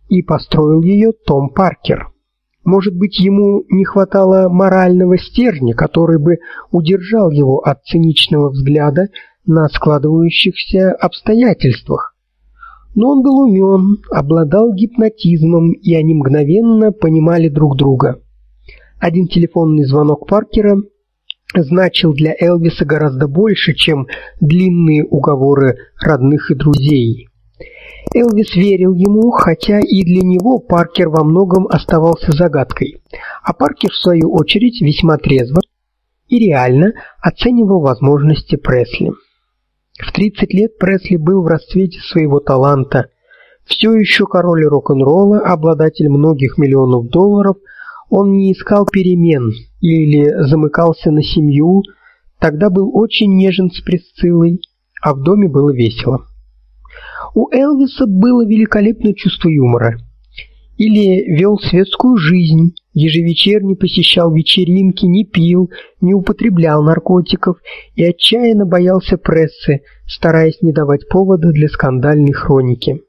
и построил ее Том Паркер. Может быть, ему не хватало морального стержня, который бы удержал его от циничного взгляда на складывающихся обстоятельствах но он был умен, обладал гипнотизмом, и они мгновенно понимали друг друга. Один телефонный звонок Паркера значил для Элвиса гораздо больше, чем длинные уговоры родных и друзей. Элвис верил ему, хотя и для него Паркер во многом оставался загадкой. А Паркер в свою очередь весьма трезво и реально оценивал возможности Пресли. В 30 лет Пресли был в расцвете своего таланта. Все еще король рок-н-ролла, обладатель многих миллионов долларов, он не искал перемен или замыкался на семью, тогда был очень нежен с Присциллой, а в доме было весело. У Элвиса было великолепное чувство юмора. Или вел светскую жизнь, ежевечерне посещал вечеринки, не пил, не употреблял наркотиков и отчаянно боялся прессы, стараясь не давать повода для скандальной хроники.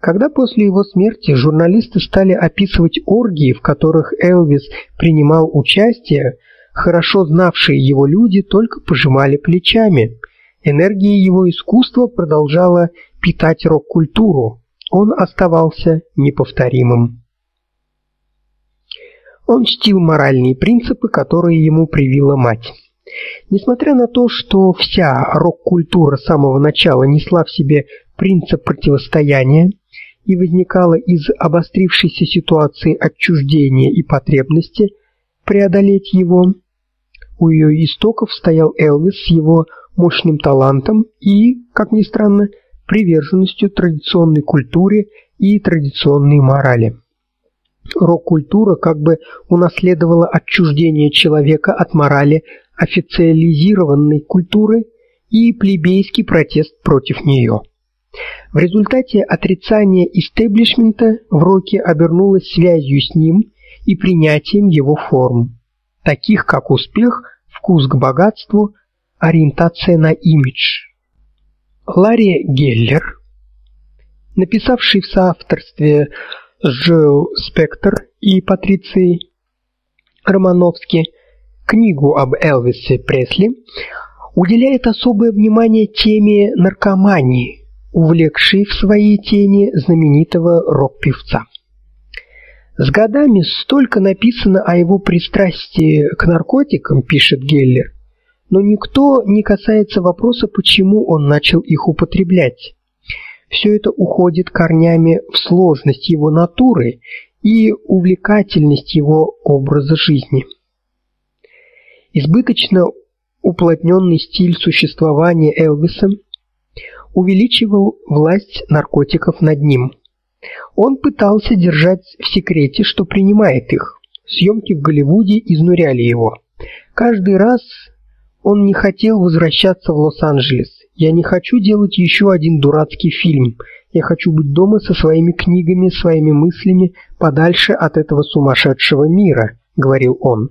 Когда после его смерти журналисты стали описывать оргии, в которых Элвис принимал участие, хорошо знавшие его люди только пожимали плечами. Энергия его искусства продолжала питать рок-культуру. Он оставался неповторимым. Он чтил моральные принципы, которые ему привила мать. Несмотря на то, что вся рок-культура с самого начала несла в себе принцип противостояния и возникала из обострившейся ситуации отчуждения и потребности преодолеть его, у ее истоков стоял Элвис с его мощным талантом и, как ни странно, приверженностью традиционной культуре и традиционной морали. Рок-культура как бы унаследовала отчуждение человека от морали официализированной культуры и плебейский протест против нее. В результате отрицание истеблишмента в роке обернулось связью с ним и принятием его форм. таких как успех, вкус к богатству, ориентация на имидж. Ларри Геллер, написавший в соавторстве с Джоэл Спектр и Патрицией Романовски книгу об Элвисе Пресли, уделяет особое внимание теме наркомании, увлекшей в своей тени знаменитого рок-певца. С годами столько написано о его пристрастии к наркотикам, пишет Геллер, но никто не касается вопроса, почему он начал их употреблять. Все это уходит корнями в сложность его натуры и увлекательность его образа жизни. Избыточно уплотненный стиль существования Элвиса увеличивал власть наркотиков над ним. Он пытался держать в секрете, что принимает их. Съемки в Голливуде изнуряли его. Каждый раз он не хотел возвращаться в Лос-Анджелес. Я не хочу делать еще один дурацкий фильм. Я хочу быть дома со своими книгами, своими мыслями, подальше от этого сумасшедшего мира, говорил он.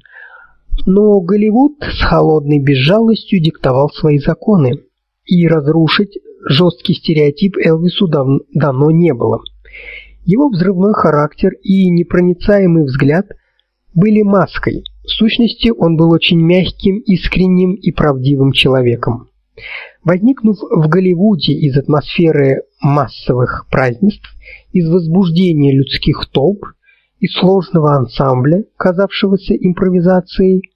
Но Голливуд с холодной безжалостью диктовал свои законы, и разрушить жесткий стереотип Элвису дав давно не было. Его взрывной характер и непроницаемый взгляд были маской. В сущности, он был очень мягким, искренним и правдивым человеком. Возникнув в Голливуде из атмосферы массовых празднеств, из возбуждения людских толп, из сложного ансамбля, казавшегося импровизацией,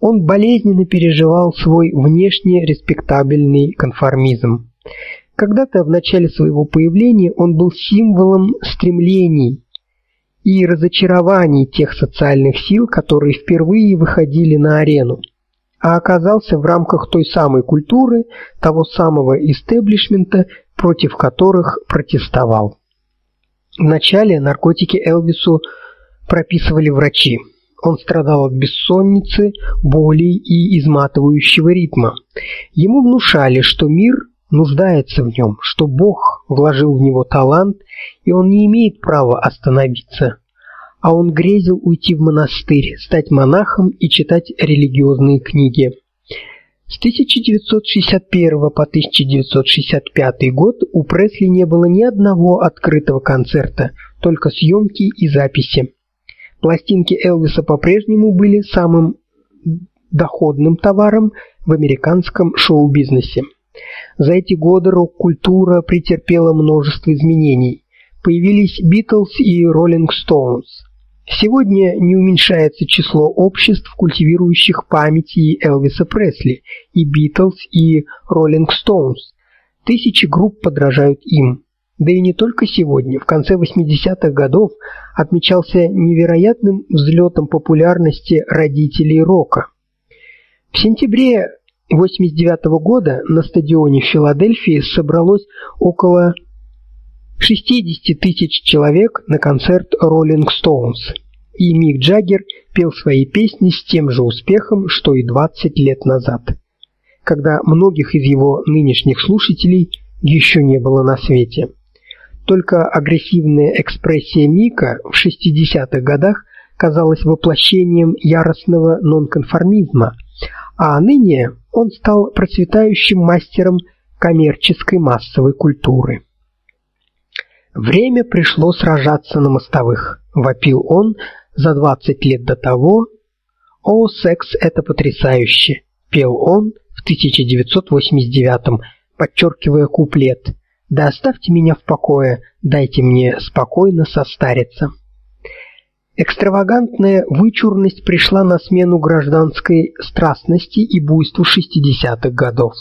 он болезненно переживал свой внешне респектабельный конформизм. Когда-то в начале своего появления он был символом стремлений и разочарований тех социальных сил, которые впервые выходили на арену, а оказался в рамках той самой культуры, того самого истеблишмента, против которых протестовал. Вначале наркотики Элвису прописывали врачи. Он страдал от бессонницы, боли и изматывающего ритма. Ему внушали, что мир нуждается в нем, что Бог вложил в него талант, и он не имеет права остановиться. А он грезил уйти в монастырь, стать монахом и читать религиозные книги. С 1961 по 1965 год у Пресли не было ни одного открытого концерта, только съемки и записи. Пластинки Элвиса по-прежнему были самым доходным товаром в американском шоу-бизнесе. За эти годы рок-культура претерпела множество изменений. Появились Beatles и Rolling Stones. Сегодня не уменьшается число обществ, культивирующих памяти Элвиса Пресли, и Beatles, и Rolling Stones. Тысячи групп подражают им. Да и не только сегодня. В конце 80-х годов отмечался невероятным взлетом популярности родителей рока. В сентябре 89 -го года на стадионе Филадельфии собралось около 60 тысяч человек на концерт Rolling Stones. И Мик Джаггер пел свои песни с тем же успехом, что и 20 лет назад, когда многих из его нынешних слушателей еще не было на свете. Только агрессивная экспрессия Мика в 60-х годах казалась воплощением яростного нонконформизма, а ныне он стал процветающим мастером коммерческой массовой культуры. Время пришло сражаться на мостовых, вопил он за 20 лет до того. О, секс это потрясающе, пел он в 1989 подчеркивая куплет да оставьте меня в покое, дайте мне спокойно состариться. Экстравагантная вычурность пришла на смену гражданской страстности и буйству 60-х годов.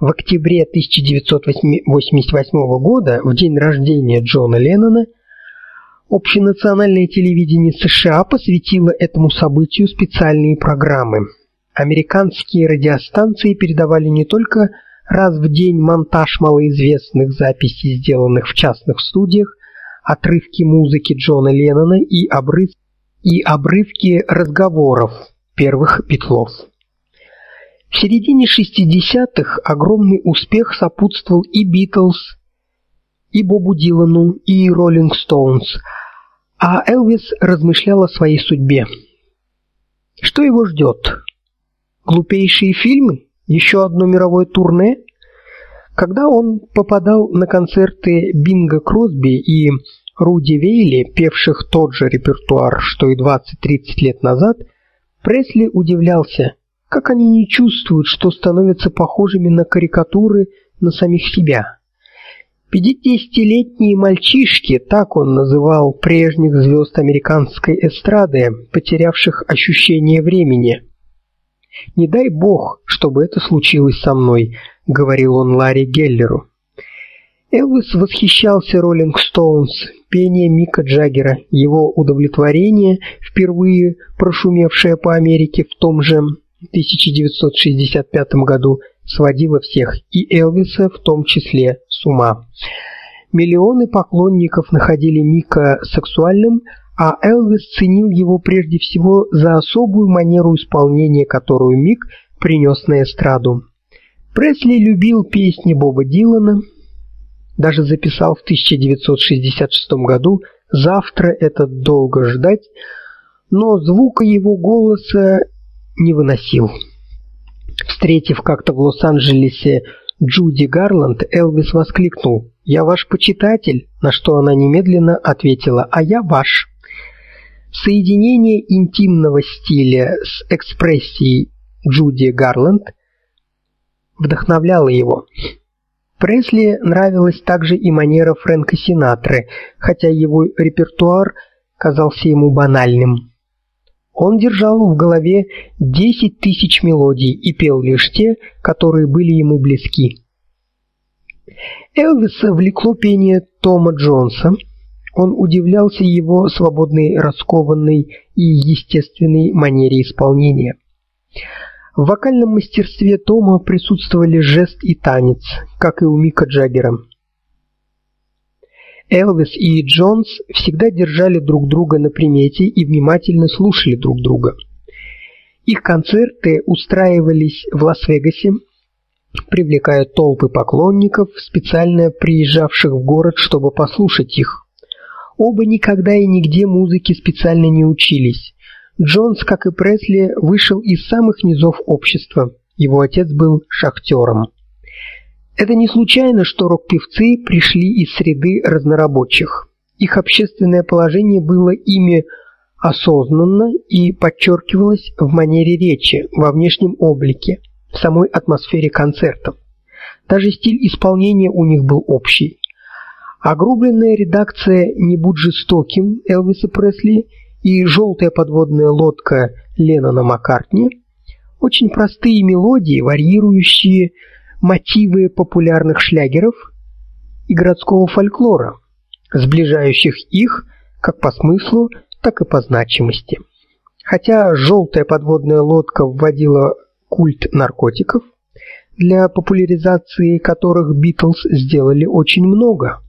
В октябре 1988 года, в день рождения Джона Леннона, общенациональное телевидение США посвятило этому событию специальные программы. Американские радиостанции передавали не только раз в день монтаж малоизвестных записей, сделанных в частных студиях, отрывки музыки Джона Леннона и обрыв и обрывки разговоров первых Битлов. В середине 60-х огромный успех сопутствовал и Битлз, и Бобу Дилану, и Роллинг Стоунс, а Элвис размышлял о своей судьбе. Что его ждет? Глупейшие фильмы? Еще одно мировое турне? Когда он попадал на концерты Бинга Кросби и Руди Вейли, певших тот же репертуар, что и 20-30 лет назад, Пресли удивлялся, как они не чувствуют, что становятся похожими на карикатуры на самих себя. Пятидесятилетние мальчишки, так он называл прежних звезд американской эстрады, потерявших ощущение времени. Не дай бог, чтобы это случилось со мной, говорил он Ларри Геллеру. Элвис восхищался Роллинг Стоунс, пение Мика Джаггера, его удовлетворение, впервые прошумевшее по Америке в том же 1965 году, сводило всех, и Элвиса в том числе, с ума. Миллионы поклонников находили Мика сексуальным, а Элвис ценил его прежде всего за особую манеру исполнения, которую Мик принес на эстраду. Пресли любил песни Боба Дилана, даже записал в 1966 году «Завтра это долго ждать», но звука его голоса не выносил. Встретив как-то в Лос-Анджелесе Джуди Гарланд, Элвис воскликнул: "Я ваш почитатель", на что она немедленно ответила: "А я ваш". Соединение интимного стиля с экспрессией Джуди Гарланд вдохновляло его. Пресли нравилась также и манера Фрэнка Синатры, хотя его репертуар казался ему банальным. Он держал в голове десять тысяч мелодий и пел лишь те, которые были ему близки. Элвиса влекло пение Тома Джонса. Он удивлялся его свободной, раскованной и естественной манере исполнения. В вокальном мастерстве Тома присутствовали жест и танец, как и у Мика Джаггера. Элвис и Джонс всегда держали друг друга на примете и внимательно слушали друг друга. Их концерты устраивались в Лас-Вегасе, привлекая толпы поклонников, специально приезжавших в город, чтобы послушать их. Оба никогда и нигде музыке специально не учились. Джонс, как и Пресли, вышел из самых низов общества. Его отец был шахтером. Это не случайно, что рок-певцы пришли из среды разнорабочих. Их общественное положение было ими осознанно и подчеркивалось в манере речи, во внешнем облике, в самой атмосфере концертов. Даже стиль исполнения у них был общий. Огрубленная редакция «Не будь жестоким» Элвиса Пресли и «Желтая подводная лодка» Леннона Маккартни – очень простые мелодии, варьирующие мотивы популярных шлягеров и городского фольклора, сближающих их как по смыслу, так и по значимости. Хотя желтая подводная лодка вводила культ наркотиков, для популяризации которых Битлз сделали очень много.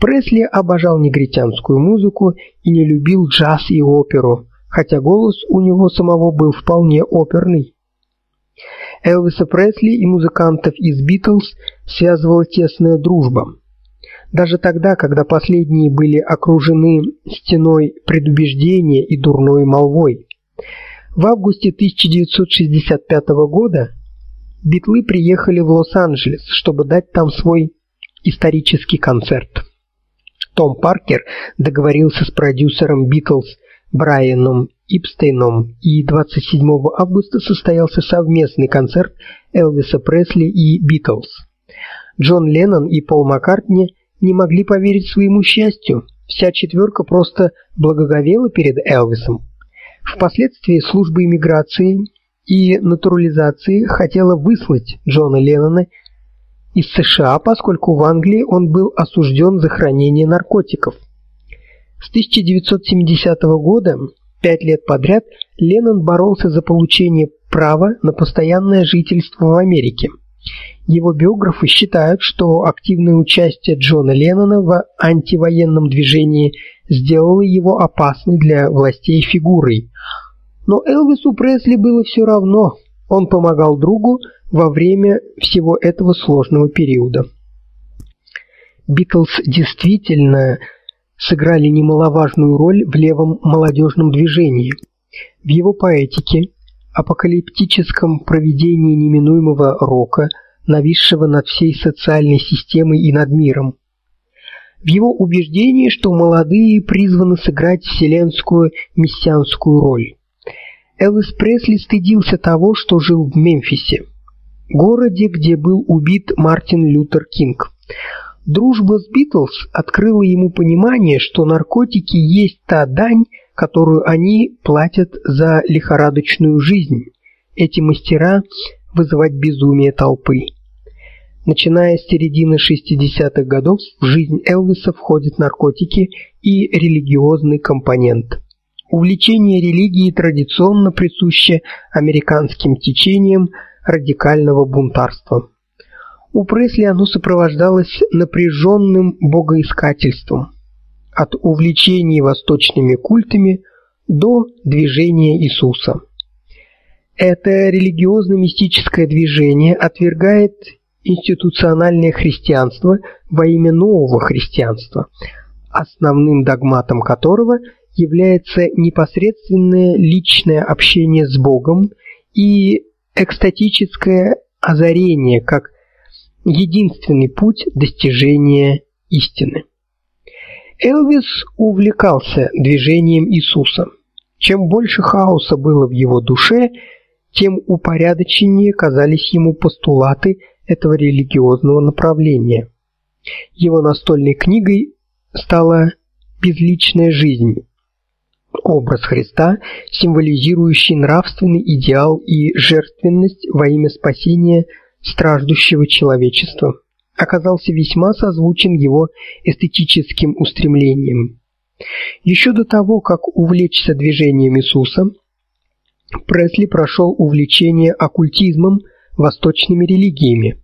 Пресли обожал негритянскую музыку и не любил джаз и оперу, хотя голос у него самого был вполне оперный. Элвиса Пресли и музыкантов из Битлз связывала тесная дружба. Даже тогда, когда последние были окружены стеной предубеждения и дурной молвой. В августе 1965 года Битлы приехали в Лос-Анджелес, чтобы дать там свой исторический концерт. Том Паркер договорился с продюсером Битлз Брайаном Ипстейном, и 27 августа состоялся совместный концерт Элвиса Пресли и Битлз. Джон Леннон и Пол Маккартни не могли поверить своему счастью. Вся четверка просто благоговела перед Элвисом. Впоследствии служба иммиграции и натурализации хотела выслать Джона Леннона из США, поскольку в Англии он был осужден за хранение наркотиков. С 1970 года Пять лет подряд Леннон боролся за получение права на постоянное жительство в Америке. Его биографы считают, что активное участие Джона Леннона в антивоенном движении сделало его опасной для властей фигурой. Но Элвису Пресли было все равно. Он помогал другу во время всего этого сложного периода. Битлз действительно сыграли немаловажную роль в левом молодежном движении. В его поэтике, апокалиптическом проведении неминуемого рока, нависшего над всей социальной системой и над миром. В его убеждении, что молодые призваны сыграть вселенскую мессианскую роль. Элвис Пресли стыдился того, что жил в Мемфисе, городе, где был убит Мартин Лютер Кинг. Дружба с Битлз открыла ему понимание, что наркотики есть та дань, которую они платят за лихорадочную жизнь. Эти мастера вызывать безумие толпы. Начиная с середины 60-х годов в жизнь Элвиса входят наркотики и религиозный компонент. Увлечение религией традиционно присуще американским течениям радикального бунтарства. У Пресли оно сопровождалось напряженным богоискательством, от увлечений восточными культами до движения Иисуса. Это религиозно-мистическое движение отвергает институциональное христианство во имя нового христианства, основным догматом которого является непосредственное личное общение с Богом и экстатическое озарение как единственный путь достижения истины. Элвис увлекался движением Иисуса. Чем больше хаоса было в его душе, тем упорядоченнее казались ему постулаты этого религиозного направления. Его настольной книгой стала Безличная жизнь. Образ Христа, символизирующий нравственный идеал и жертвенность во имя спасения страждущего человечества, оказался весьма созвучен его эстетическим устремлениям. Еще до того, как увлечься движением Иисуса, Пресли прошел увлечение оккультизмом, восточными религиями.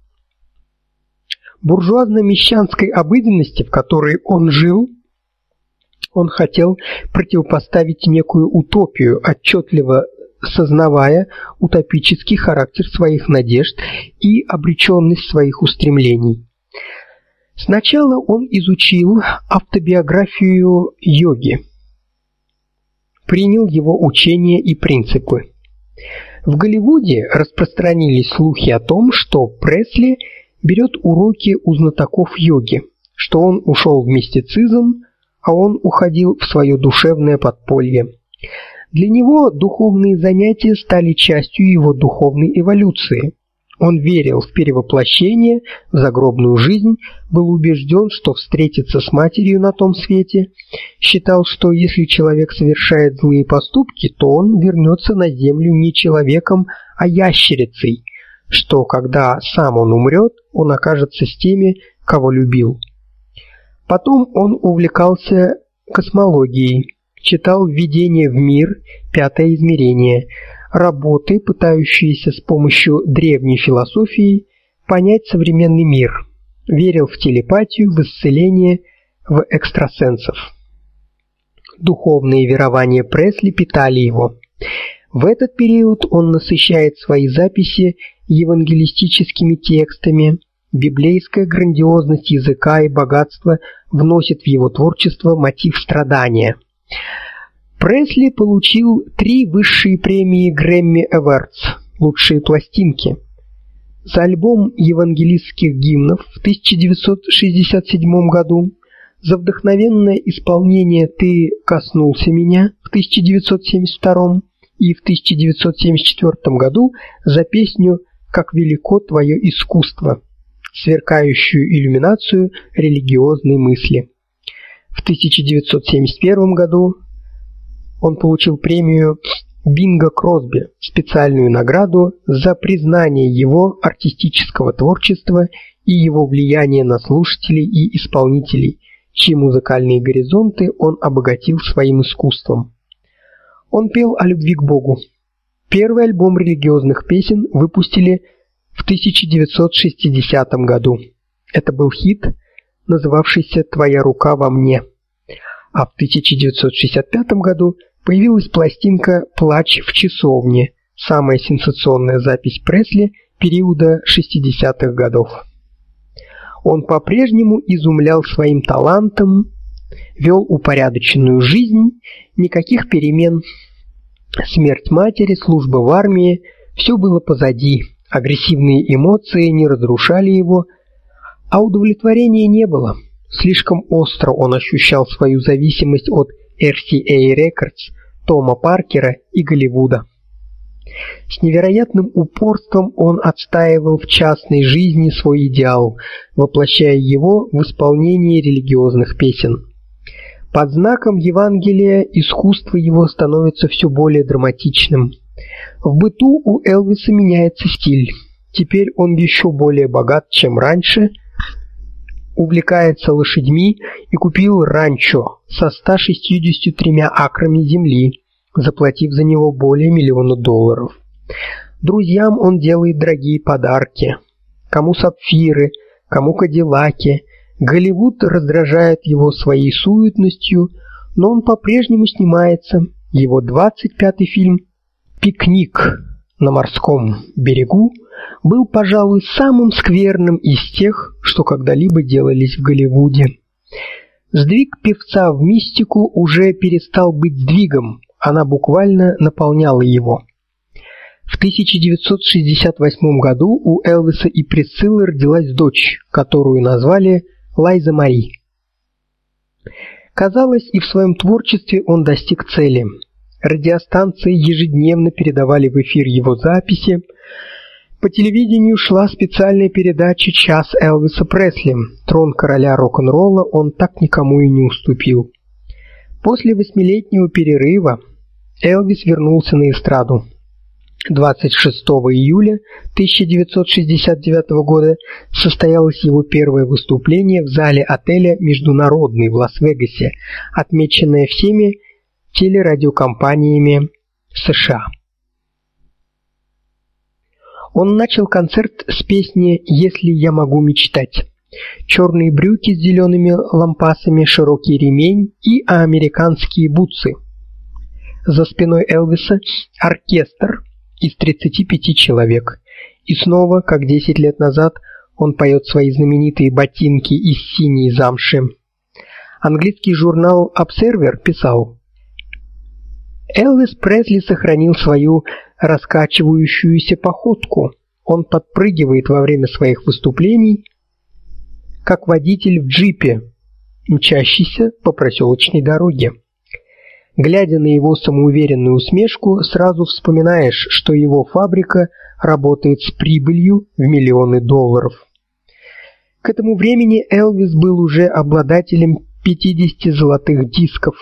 Буржуазно-мещанской обыденности, в которой он жил, он хотел противопоставить некую утопию, отчетливо сознавая утопический характер своих надежд и обречённость своих устремлений. Сначала он изучил автобиографию йоги, принял его учения и принципы. В Голливуде распространились слухи о том, что Пресли берет уроки у знатоков йоги, что он ушел в мистицизм, а он уходил в свое душевное подполье. Для него духовные занятия стали частью его духовной эволюции. Он верил в перевоплощение, в загробную жизнь, был убежден, что встретится с матерью на том свете, считал, что если человек совершает злые поступки, то он вернется на землю не человеком, а ящерицей, что когда сам он умрет, он окажется с теми, кого любил. Потом он увлекался космологией, читал «Введение в мир», «Пятое измерение», работы, пытающиеся с помощью древней философии понять современный мир. Верил в телепатию, в исцеление, в экстрасенсов. Духовные верования Пресли питали его. В этот период он насыщает свои записи евангелистическими текстами. Библейская грандиозность языка и богатство вносит в его творчество мотив страдания. Пресли получил три высшие премии Грэмми Awards лучшие пластинки. За альбом евангелистских гимнов в 1967 году, за вдохновенное исполнение Ты коснулся меня в 1972 и в 1974 году за песню Как велико твое искусство, сверкающую иллюминацию религиозной мысли. В 1971 году он получил премию Бинго Кросби, специальную награду за признание его артистического творчества и его влияния на слушателей и исполнителей, чьи музыкальные горизонты он обогатил своим искусством. Он пел о любви к Богу. Первый альбом религиозных песен выпустили в 1960 году. Это был хит, называвшийся Твоя рука во мне. А в 1965 году появилась пластинка Плач в часовне, самая сенсационная запись Пресли периода 60-х годов. Он по-прежнему изумлял своим талантом, вел упорядоченную жизнь, никаких перемен Смерть матери, служба в армии все было позади. Агрессивные эмоции не разрушали его, а удовлетворения не было. Слишком остро он ощущал свою зависимость от RCA Records, Тома Паркера и Голливуда. С невероятным упорством он отстаивал в частной жизни свой идеал, воплощая его в исполнении религиозных песен. Под знаком Евангелия искусство его становится все более драматичным. В быту у Элвиса меняется стиль. Теперь он еще более богат, чем раньше, увлекается лошадьми и купил ранчо со 163 акрами земли заплатив за него более миллиона долларов. Друзьям он делает дорогие подарки. Кому сапфиры, кому кадиллаки. Голливуд раздражает его своей суетностью, но он по-прежнему снимается. Его 25-й фильм «Пикник на морском берегу» был, пожалуй, самым скверным из тех, что когда-либо делались в Голливуде. Сдвиг певца в мистику уже перестал быть сдвигом, она буквально наполняла его. В 1968 году у Элвиса и Присциллы родилась дочь, которую назвали Лайза Мари. Казалось, и в своем творчестве он достиг цели. Радиостанции ежедневно передавали в эфир его записи. По телевидению шла специальная передача «Час Элвиса Пресли». Трон короля рок-н-ролла он так никому и не уступил. После восьмилетнего перерыва Элвис вернулся на эстраду. 26 июля 1969 года состоялось его первое выступление в зале отеля Международный в Лас-Вегасе, отмеченное всеми телерадиокомпаниями США. Он начал концерт с песни Если я могу мечтать. Черные брюки с зелеными лампасами, широкий ремень и американские бутсы. За спиной Элвиса оркестр из 35 человек. И снова, как 10 лет назад, он поет свои знаменитые ботинки из синей замши. Английский журнал Observer писал: Элвис Пресли сохранил свою раскачивающуюся походку. Он подпрыгивает во время своих выступлений, как водитель в джипе, мчащийся по проселочной дороге. Глядя на его самоуверенную усмешку, сразу вспоминаешь, что его фабрика работает с прибылью в миллионы долларов. К этому времени Элвис был уже обладателем 50 золотых дисков.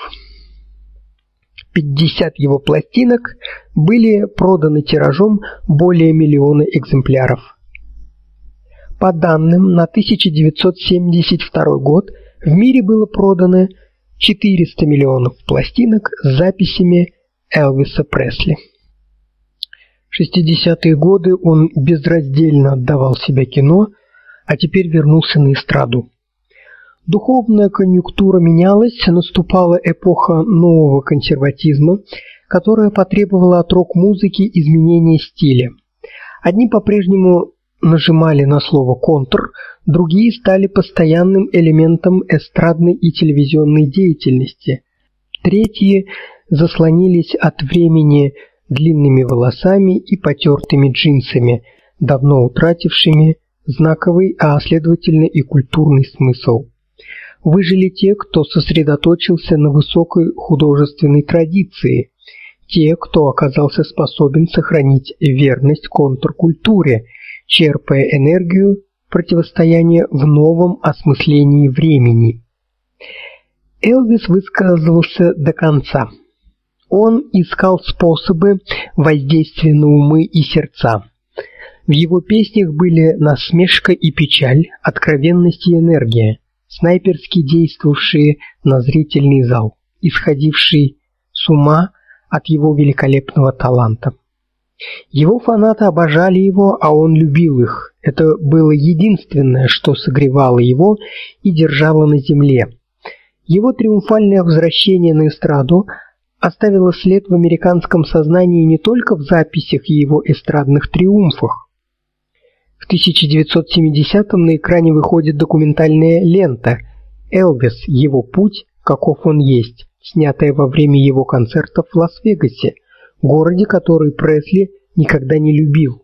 50 его пластинок были проданы тиражом более миллиона экземпляров. По данным на 1972 год в мире было продано 400 миллионов пластинок с записями Элвиса Пресли. В 60-е годы он безраздельно отдавал себя кино, а теперь вернулся на эстраду. Духовная конъюнктура менялась, наступала эпоха нового консерватизма, которая потребовала от рок-музыки изменения стиля. Одни по-прежнему нажимали на слово контр, другие стали постоянным элементом эстрадной и телевизионной деятельности. Третьи заслонились от времени длинными волосами и потертыми джинсами, давно утратившими знаковый, а следовательно и культурный смысл. Выжили те, кто сосредоточился на высокой художественной традиции, те, кто оказался способен сохранить верность контркультуре – черпая энергию противостояния в новом осмыслении времени. Элвис высказывался до конца. Он искал способы воздействия на умы и сердца. В его песнях были насмешка и печаль, откровенность и энергия, снайперски действовавшие на зрительный зал, исходивший с ума от его великолепного таланта. Его фанаты обожали его, а он любил их. Это было единственное, что согревало его и держало на земле. Его триумфальное возвращение на эстраду оставило след в американском сознании не только в записях его эстрадных триумфах. В 1970-м на экране выходит документальная лента Элвис. Его путь, каков он есть, снятая во время его концертов в Лас-Вегасе городе, который Пресли никогда не любил.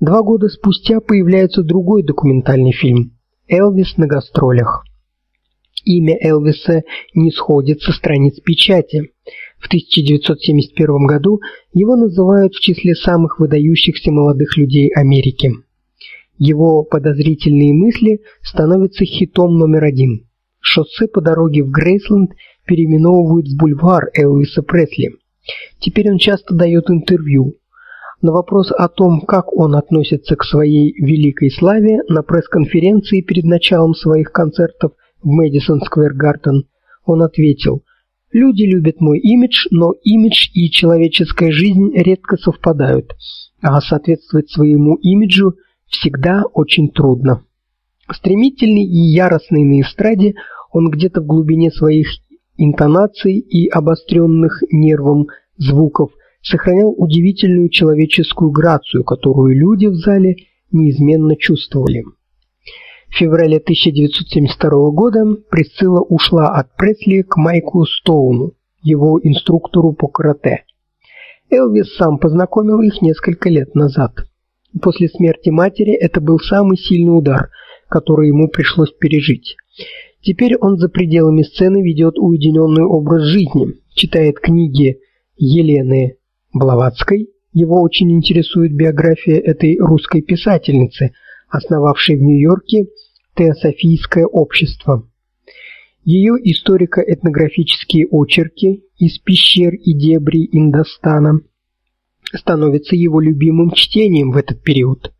Два года спустя появляется другой документальный фильм Элвис на гастролях. Имя Элвиса не сходит со страниц печати. В 1971 году его называют в числе самых выдающихся молодых людей Америки. Его подозрительные мысли становятся хитом номер один. Шоссе по дороге в Грейсленд переименовывают в бульвар Элвиса Пресли. Теперь он часто дает интервью. На вопрос о том, как он относится к своей великой славе на пресс-конференции перед началом своих концертов в Мэдисон Сквер Гарден, он ответил: "Люди любят мой имидж, но имидж и человеческая жизнь редко совпадают, а соответствовать своему имиджу всегда очень трудно". Стремительный и яростный на эстраде, он где-то в глубине своих интонаций и обостренных нервом звуков сохранял удивительную человеческую грацию, которую люди в зале неизменно чувствовали. В феврале 1972 года Присцилла ушла от Пресли к Майку Стоуну, его инструктору по карате. Элвис сам познакомил их несколько лет назад. После смерти матери это был самый сильный удар, который ему пришлось пережить. Теперь он за пределами сцены ведет уединенный образ жизни, читает книги Елены Блаватской. Его очень интересует биография этой русской писательницы, основавшей в Нью-Йорке Теософийское общество. Ее историко-этнографические очерки из пещер и дебри Индостана становятся его любимым чтением в этот период.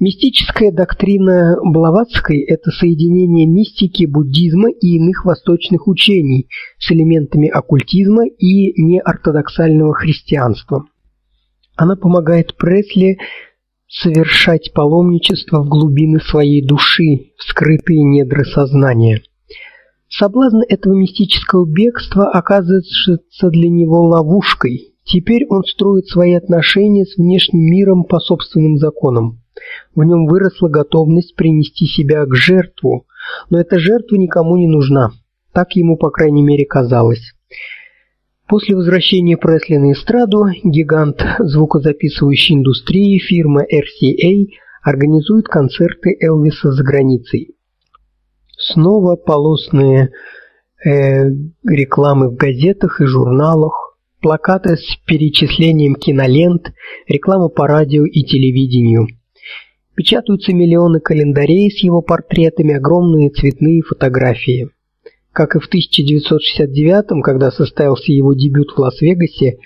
Мистическая доктрина Блаватской это соединение мистики, буддизма и иных восточных учений с элементами оккультизма и неортодоксального христианства. Она помогает Пресли совершать паломничество в глубины своей души, в скрытые недра сознания. Соблазн этого мистического бегства оказывается для него ловушкой. Теперь он строит свои отношения с внешним миром по собственным законам. В нем выросла готовность принести себя к жертву, но эта жертва никому не нужна. Так ему, по крайней мере, казалось. После возвращения Пресли на эстраду гигант звукозаписывающей индустрии фирма RCA организует концерты Элвиса за границей. Снова полосные э, рекламы в газетах и журналах, плакаты с перечислением кинолент, реклама по радио и телевидению – Печатаются миллионы календарей с его портретами, огромные цветные фотографии. Как и в 1969, когда состоялся его дебют в Лас-Вегасе,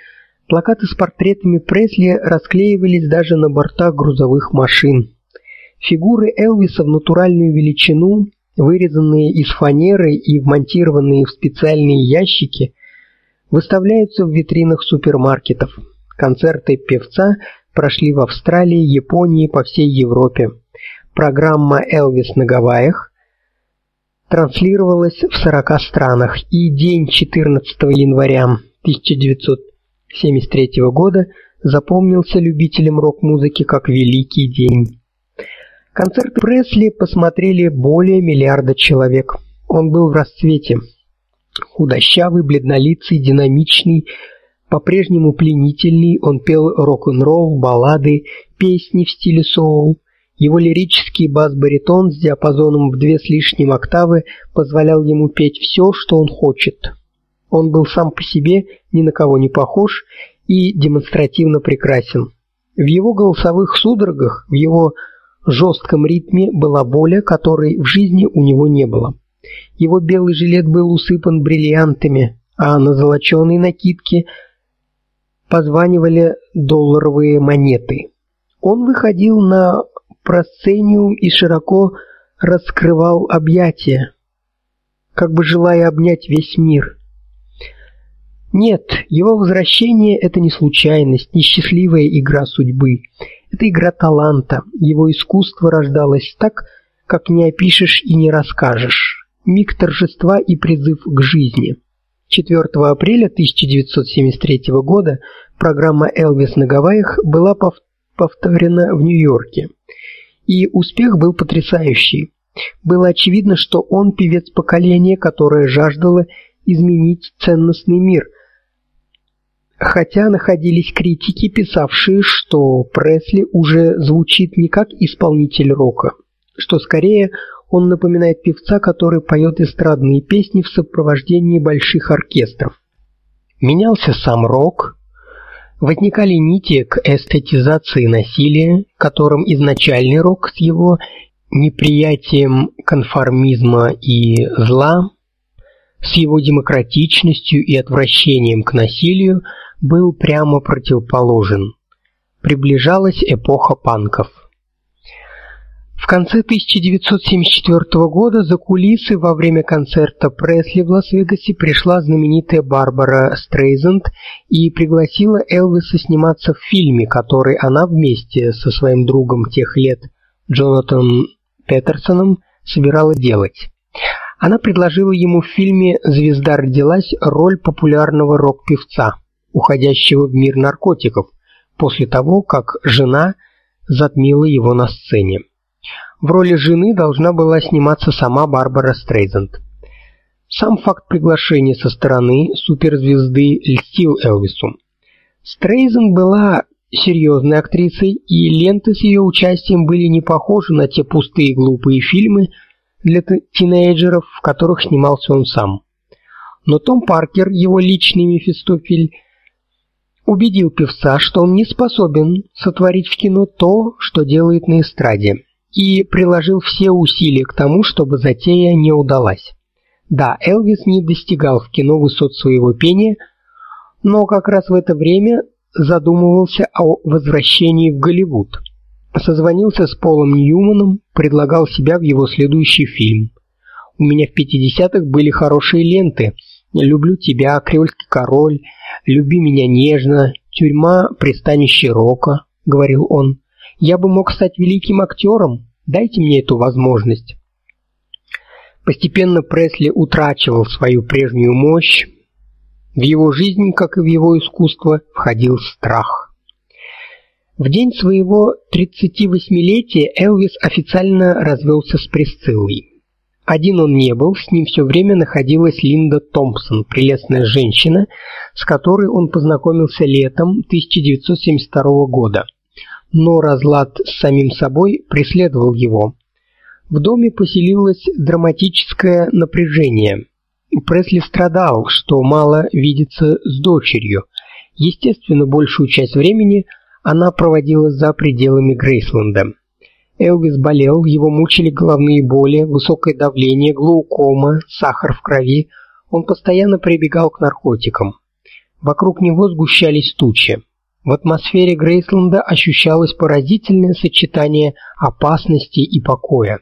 плакаты с портретами Пресли расклеивались даже на бортах грузовых машин. Фигуры Элвиса в натуральную величину, вырезанные из фанеры и вмонтированные в специальные ящики, выставляются в витринах супермаркетов. Концерты певца прошли в Австралии, Японии, по всей Европе. Программа Элвис на Гавайях транслировалась в 40 странах, и день 14 января 1973 года запомнился любителям рок-музыки как великий день. Концерт Пресли посмотрели более миллиарда человек. Он был в расцвете. Худощавый, бледнолицый, динамичный, по-прежнему пленительный, он пел рок-н-ролл, баллады, песни в стиле соул. Его лирический бас-баритон с диапазоном в две с лишним октавы позволял ему петь все, что он хочет. Он был сам по себе ни на кого не похож и демонстративно прекрасен. В его голосовых судорогах, в его жестком ритме была боль, которой в жизни у него не было. Его белый жилет был усыпан бриллиантами, а на золоченой накидке – позванивали долларовые монеты. Он выходил на просцениум и широко раскрывал объятия, как бы желая обнять весь мир. Нет, его возвращение это не случайность, не счастливая игра судьбы. Это игра таланта. Его искусство рождалось так, как не опишешь и не расскажешь. Миг торжества и призыв к жизни. 4 апреля 1973 года программа Элвис на Гавайях была повторена в Нью-Йорке. И успех был потрясающий. Было очевидно, что он певец поколения, которое жаждало изменить ценностный мир. хотя находились критики, писавшие, что Пресли уже звучит не как исполнитель рока, что скорее он напоминает певца, который поет эстрадные песни в сопровождении больших оркестров. Менялся сам рок, возникали нити к эстетизации насилия, которым изначальный рок с его неприятием конформизма и зла, с его демократичностью и отвращением к насилию был прямо противоположен. Приближалась эпоха панков. Конце 1974 года за кулисы во время концерта Пресли в Лас-Вегасе пришла знаменитая Барбара Стрейзенд и пригласила Элвиса сниматься в фильме, который она вместе со своим другом тех лет Джонатаном Петерсоном собиралась делать. Она предложила ему в фильме Звезда родилась роль популярного рок-певца, уходящего в мир наркотиков после того, как жена затмила его на сцене. В роли жены должна была сниматься сама Барбара Стрейзенд. Сам факт приглашения со стороны суперзвезды льстил Элвису. Стрейзенд была серьезной актрисой, и ленты с ее участием были не похожи на те пустые глупые фильмы для тинейджеров, в которых снимался он сам. Но Том Паркер, его личный Мефистофель, убедил певца, что он не способен сотворить в кино то, что делает на эстраде и приложил все усилия к тому, чтобы затея не удалась. Да, Элвис не достигал в кино высот своего пения, но как раз в это время задумывался о возвращении в Голливуд. Созвонился с Полом Ньюманом, предлагал себя в его следующий фильм. У меня в 50-х были хорошие ленты: Люблю тебя, Креольский король, Люби меня нежно, Тюрьма, пристанище рока, говорил он. Я бы мог стать великим актером. Дайте мне эту возможность. Постепенно Пресли утрачивал свою прежнюю мощь. В его жизнь, как и в его искусство, входил страх. В день своего 38-летия Элвис официально развелся с Присциллой. Один он не был, с ним все время находилась Линда Томпсон, прелестная женщина, с которой он познакомился летом 1972 года но разлад с самим собой преследовал его. В доме поселилось драматическое напряжение. Пресли страдал, что мало видится с дочерью. Естественно, большую часть времени она проводила за пределами Грейсленда. Элвис болел, его мучили головные боли, высокое давление, глаукома, сахар в крови. Он постоянно прибегал к наркотикам. Вокруг него сгущались тучи. В атмосфере Грейсленда ощущалось поразительное сочетание опасности и покоя.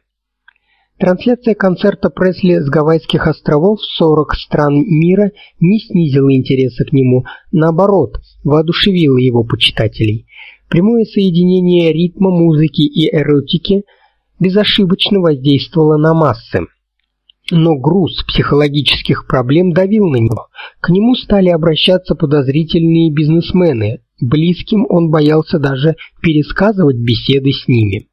Трансляция концерта Пресли с Гавайских островов в 40 стран мира не снизила интереса к нему, наоборот, воодушевила его почитателей. Прямое соединение ритма, музыки и эротики безошибочно воздействовало на массы. Но груз психологических проблем давил на него. К нему стали обращаться подозрительные бизнесмены, Близким он боялся даже пересказывать беседы с ними.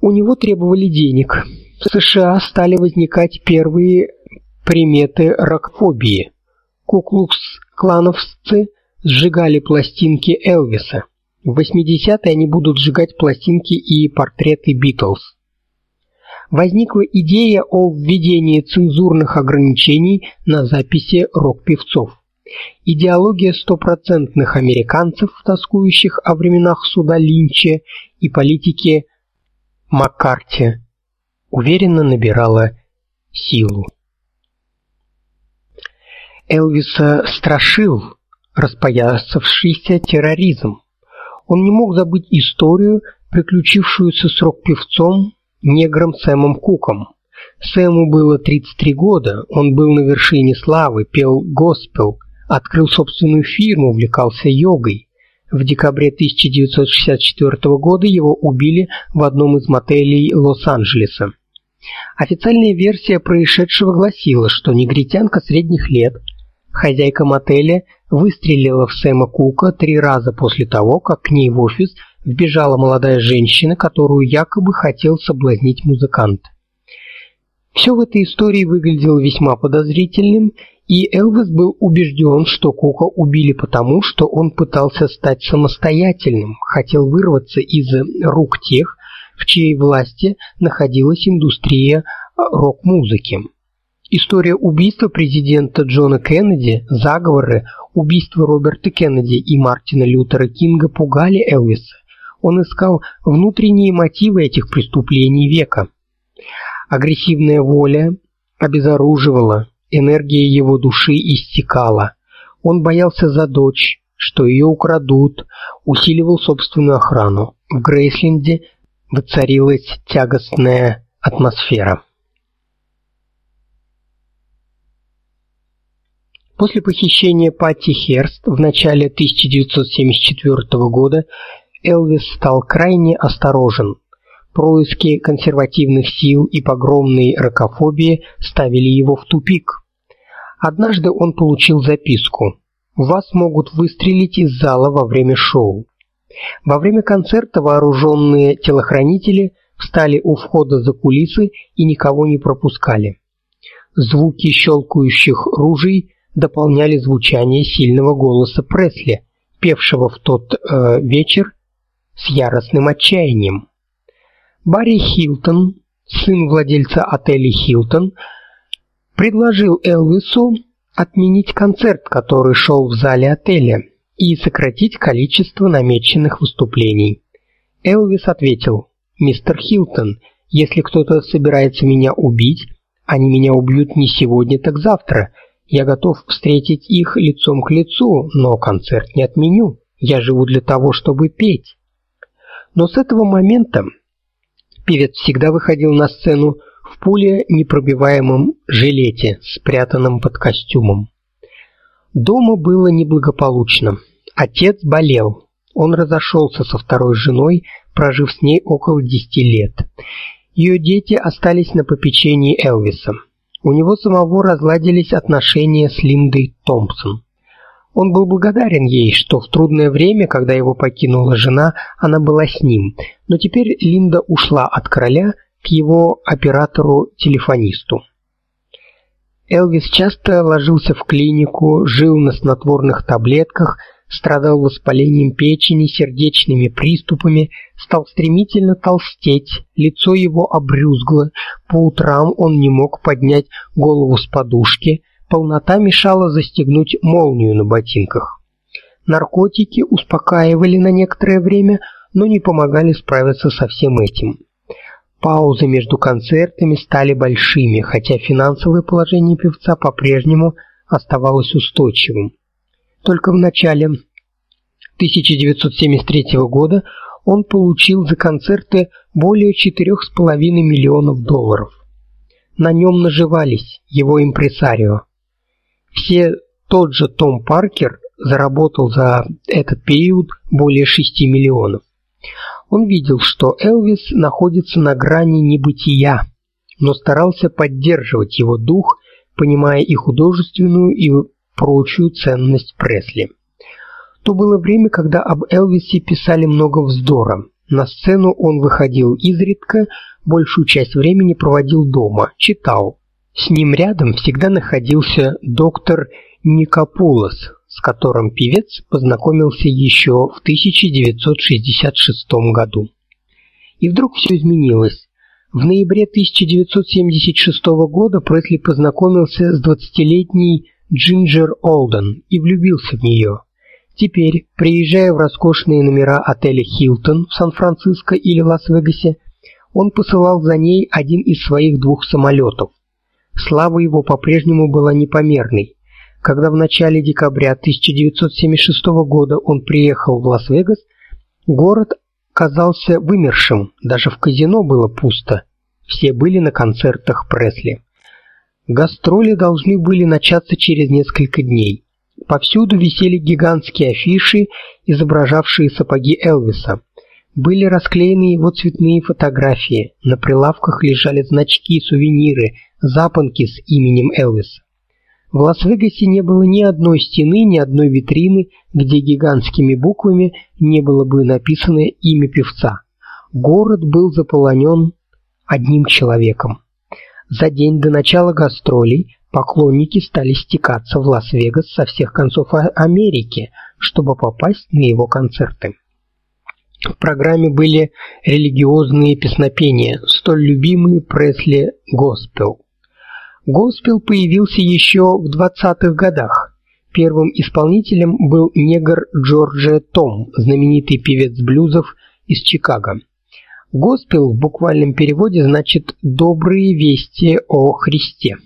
У него требовали денег. В США стали возникать первые приметы ракфобии. Куклукс-клановцы сжигали пластинки Элвиса. В 80-е они будут сжигать пластинки и портреты Битлз. Возникла идея о введении цензурных ограничений на записи рок-певцов. Идеология стопроцентных американцев, тоскующих о временах суда Линча и политике Маккарти, уверенно набирала силу. Элвиса страшил распоясавшийся терроризм. Он не мог забыть историю, приключившуюся с рок-певцом негром Сэмом Куком. Сэму было 33 года, он был на вершине славы, пел госпел, открыл собственную фирму, увлекался йогой. В декабре 1964 года его убили в одном из мотелей Лос-Анджелеса. Официальная версия происшедшего гласила, что негритянка средних лет, хозяйка мотеля, выстрелила в Сэма Кука три раза после того, как к ней в офис вбежала молодая женщина, которую якобы хотел соблазнить музыкант. Все в этой истории выглядело весьма подозрительным, И Элвис был убежден, что Кука убили потому, что он пытался стать самостоятельным, хотел вырваться из рук тех, в чьей власти находилась индустрия рок-музыки. История убийства президента Джона Кеннеди, заговоры, убийства Роберта Кеннеди и Мартина Лютера Кинга пугали Элвиса. Он искал внутренние мотивы этих преступлений века. Агрессивная воля обезоруживала, энергия его души истекала. Он боялся за дочь, что ее украдут, усиливал собственную охрану. В Грейсленде воцарилась тягостная атмосфера. После похищения Патти Херст в начале 1974 года Элвис стал крайне осторожен. Происки консервативных сил и погромной ракофобии ставили его в тупик. Однажды он получил записку: "Вас могут выстрелить из зала во время шоу". Во время концерта вооруженные телохранители встали у входа за кулисы и никого не пропускали. Звуки щелкающих ружей дополняли звучание сильного голоса Пресли, певшего в тот э, вечер с яростным отчаянием. Барри Хилтон, сын владельца отеля Хилтон, предложил Элвису отменить концерт, который шел в зале отеля, и сократить количество намеченных выступлений. Элвис ответил: "Мистер Хилтон, если кто-то собирается меня убить, они меня убьют не сегодня, так завтра. Я готов встретить их лицом к лицу, но концерт не отменю. Я живу для того, чтобы петь". Но с этого момента певец всегда выходил на сцену в пуле непробиваемом жилете, спрятанном под костюмом. Дома было неблагополучно. Отец болел. Он разошелся со второй женой, прожив с ней около десяти лет. Ее дети остались на попечении Элвиса. У него самого разладились отношения с Линдой Томпсон. Он был благодарен ей, что в трудное время, когда его покинула жена, она была с ним. Но теперь Линда ушла от короля к его оператору-телефонисту. Элвис часто ложился в клинику, жил на снотворных таблетках, страдал воспалением печени, сердечными приступами, стал стремительно толстеть, лицо его обрюзгло, по утрам он не мог поднять голову с подушки, Полнота мешала застегнуть молнию на ботинках. Наркотики успокаивали на некоторое время, но не помогали справиться со всем этим. Паузы между концертами стали большими, хотя финансовое положение певца по-прежнему оставалось устойчивым. Только в начале 1973 года он получил за концерты более 4,5 миллионов долларов. На нем наживались его импресарио. Все тот же Том Паркер заработал за этот период более 6 миллионов. Он видел, что Элвис находится на грани небытия, но старался поддерживать его дух, понимая и художественную, и прочую ценность Пресли. То было время, когда об Элвисе писали много вздора. На сцену он выходил изредка, большую часть времени проводил дома, читал. С ним рядом всегда находился доктор Никопулос, с которым певец познакомился еще в 1966 году. И вдруг все изменилось. В ноябре 1976 года Пресли познакомился с 20-летней Джинджер Олден и влюбился в нее. Теперь, приезжая в роскошные номера отеля Hilton в Сан-Франциско или Лас-Вегасе, он посылал за ней один из своих двух самолетов. Слава его по-прежнему была непомерной. Когда в начале декабря 1976 года он приехал в Лас-Вегас, город казался вымершим, даже в казино было пусто. Все были на концертах Пресли. Гастроли должны были начаться через несколько дней. Повсюду висели гигантские афиши, изображавшие сапоги Элвиса. Были расклеены его цветные фотографии. На прилавках лежали значки, сувениры, запонки с именем Элвиса. В Лас-Вегасе не было ни одной стены, ни одной витрины, где гигантскими буквами не было бы написано имя певца. Город был заполонен одним человеком. За день до начала гастролей Поклонники стали стекаться в Лас-Вегас со всех концов Америки, чтобы попасть на его концерты. В программе были религиозные песнопения, столь любимые Пресли госпел. Госпел появился еще в 20-х годах. Первым исполнителем был негр Джорджия Том, знаменитый певец блюзов из Чикаго. Госпел в буквальном переводе значит добрые вести о Христе.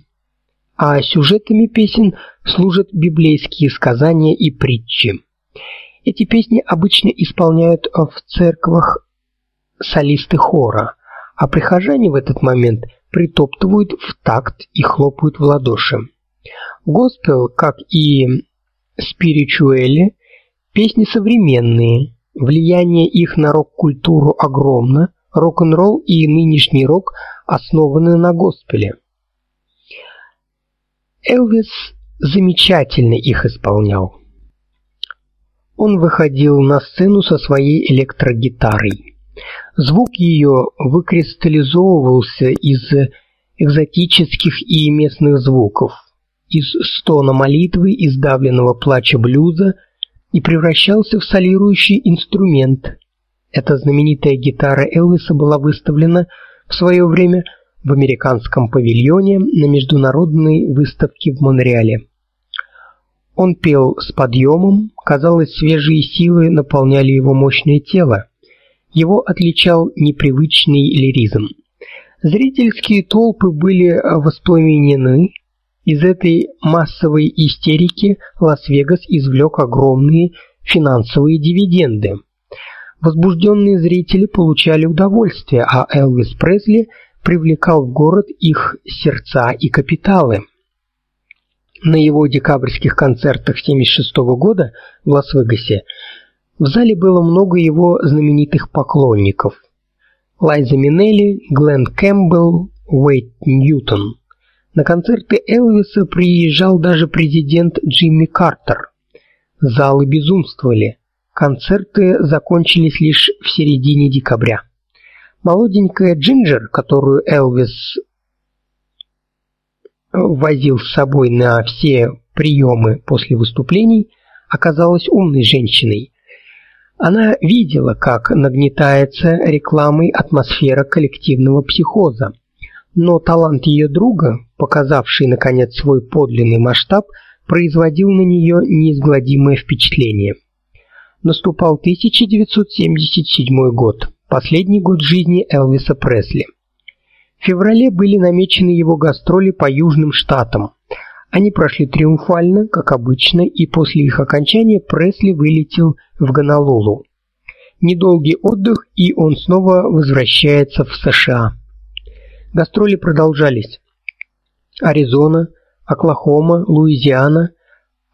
А сюжетами песен служат библейские сказания и притчи. Эти песни обычно исполняют в церквах солисты хора, а прихожане в этот момент притоптывают в такт и хлопают в ладоши. Госпел, как и спиричуэли, песни современные. Влияние их на рок-культуру огромно. Рок-н-ролл и нынешний рок основаны на госпеле. Элвис замечательно их исполнял. Он выходил на сцену со своей электрогитарой. Звук ее выкристаллизовывался из экзотических и местных звуков, из стона молитвы, из давленного плача блюза и превращался в солирующий инструмент. Эта знаменитая гитара Элвиса была выставлена в свое время в американском павильоне на международной выставке в Монреале. Он пел с подъемом, казалось, свежие силы наполняли его мощное тело. Его отличал непривычный лиризм. Зрительские толпы были воспламенены. Из этой массовой истерики Лас-Вегас извлек огромные финансовые дивиденды. Возбужденные зрители получали удовольствие, а Элвис Пресли привлекал в город их сердца и капиталы. На его декабрьских концертах 76 -го года в Лас-Вегасе в зале было много его знаменитых поклонников. Лайза Минелли, Глен Кэмпбелл, Уэйт Ньютон. На концерты Элвиса приезжал даже президент Джимми Картер. Залы безумствовали. Концерты закончились лишь в середине декабря. Молоденькая Джинджер, которую Элвис возил с собой на все приемы после выступлений, оказалась умной женщиной. Она видела, как нагнетается рекламой атмосфера коллективного психоза. Но талант ее друга, показавший наконец свой подлинный масштаб, производил на нее неизгладимое впечатление. Наступал 1977 год, последний год жизни Элвиса Пресли. В феврале были намечены его гастроли по южным штатам. Они прошли триумфально, как обычно, и после их окончания Пресли вылетел в Гонолулу. Недолгий отдых, и он снова возвращается в США. Гастроли продолжались. Аризона, Оклахома, Луизиана,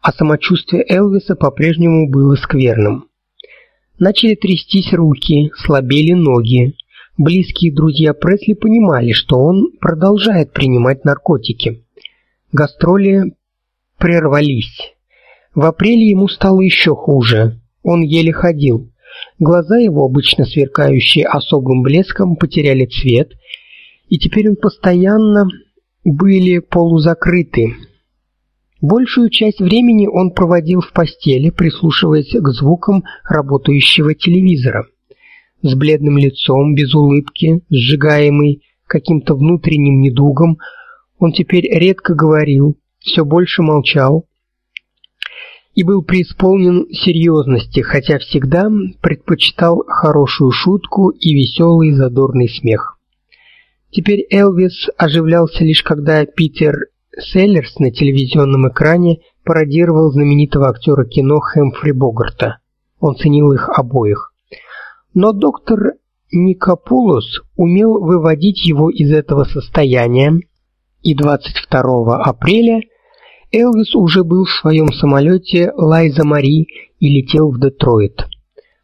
а самочувствие Элвиса по-прежнему было скверным. Начали трястись руки, слабели ноги. Близкие друзья Пресли понимали, что он продолжает принимать наркотики. Гастроли прервались. В апреле ему стало еще хуже. Он еле ходил. Глаза его, обычно сверкающие особым блеском, потеряли цвет, и теперь он постоянно были полузакрыты. Большую часть времени он проводил в постели, прислушиваясь к звукам работающего телевизора с бледным лицом, без улыбки, сжигаемый каким-то внутренним недугом, он теперь редко говорил, все больше молчал и был преисполнен серьезности, хотя всегда предпочитал хорошую шутку и веселый задорный смех. Теперь Элвис оживлялся лишь когда Питер Селлерс на телевизионном экране пародировал знаменитого актера кино Хэмфри Богарта. Он ценил их обоих. Но доктор Никопулос умел выводить его из этого состояния, и 22 апреля Элвис уже был в своем самолете Лайза Мари и летел в Детройт.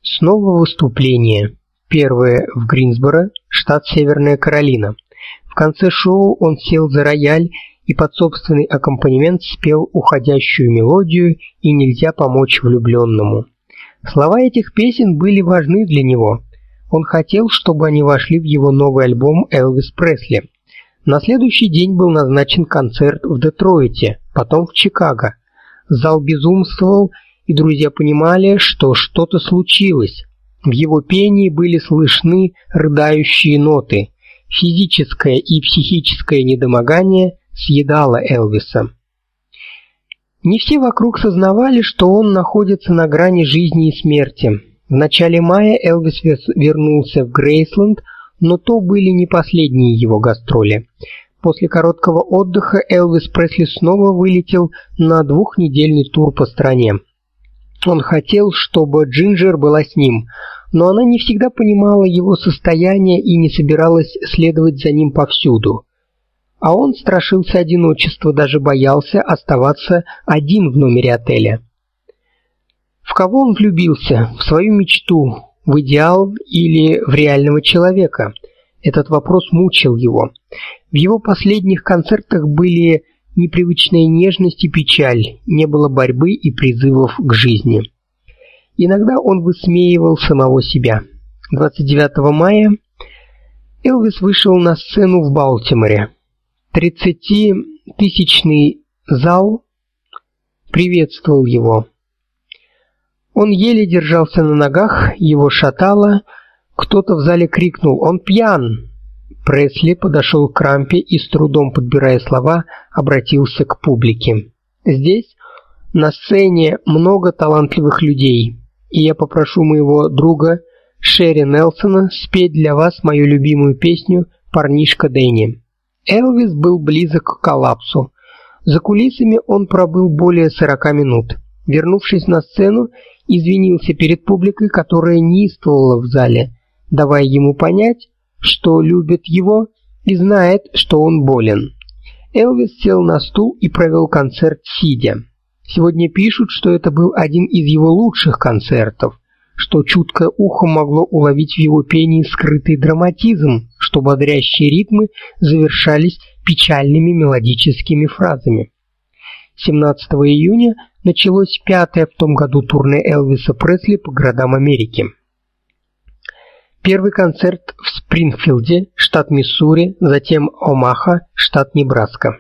Снова выступление. Первое в Гринсборо, штат Северная Каролина. В конце шоу он сел за рояль и под собственный аккомпанемент спел уходящую мелодию и нельзя помочь влюбленному. Слова этих песен были важны для него. Он хотел, чтобы они вошли в его новый альбом Элвис Пресли. На следующий день был назначен концерт в Детройте, потом в Чикаго. Зал безумствовал, и друзья понимали, что что-то случилось. В его пении были слышны рыдающие ноты. Физическое и психическое недомогание съедало Элвиса. Не все вокруг сознавали, что он находится на грани жизни и смерти. В начале мая Элвис вернулся в Грейсленд, но то были не последние его гастроли. После короткого отдыха Элвис Пресли снова вылетел на двухнедельный тур по стране. Он хотел, чтобы Джинджер была с ним, но она не всегда понимала его состояние и не собиралась следовать за ним повсюду. А он страшился одиночества, даже боялся оставаться один в номере отеля. В кого он влюбился? В свою мечту, в идеал или в реального человека? Этот вопрос мучил его. В его последних концертах были непривычная нежность и печаль, не было борьбы и призывов к жизни. Иногда он высмеивал самого себя. 29 мая Элвис вышел на сцену в Балтиморе. Тридцатитысячный зал приветствовал его. Он еле держался на ногах, его шатало. Кто-то в зале крикнул: "Он пьян!" Пресли подошел к рампе и с трудом подбирая слова, обратился к публике. Здесь на сцене много талантливых людей, и я попрошу моего друга Шерри Нельсона спеть для вас мою любимую песню Парнишка Дэнни. Элвис был близок к коллапсу. За кулисами он пробыл более 40 минут. Вернувшись на сцену, извинился перед публикой, которая неистовала в зале, давая ему понять, что любит его и знает, что он болен. Элвис сел на стул и провел концерт сидя. Сегодня пишут, что это был один из его лучших концертов, что чуткое ухо могло уловить в его пении скрытый драматизм, что бодрящие ритмы завершались печальными мелодическими фразами. 17 июня началось пятое в том году турне Элвиса Пресли по городам Америки. Первый концерт в Спрингфилде, штат Миссури, затем Омаха, штат Небраска.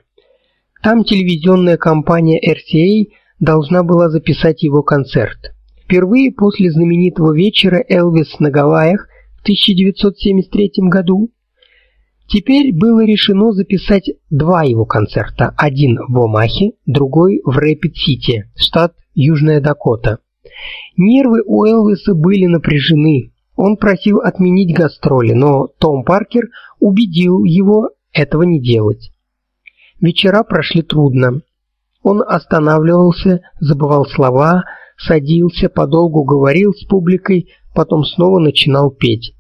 Там телевизионная компания RCA должна была записать его концерт. Впервые после знаменитого вечера Элвис на Гавайях в 1973 году Теперь было решено записать два его концерта, один в Омахе, другой в Рэпид-Сити, штат Южная Дакота. Нервы у Элвиса были напряжены. Он просил отменить гастроли, но Том Паркер убедил его этого не делать. Вечера прошли трудно. Он останавливался, забывал слова, садился, подолгу говорил с публикой, потом снова начинал петь.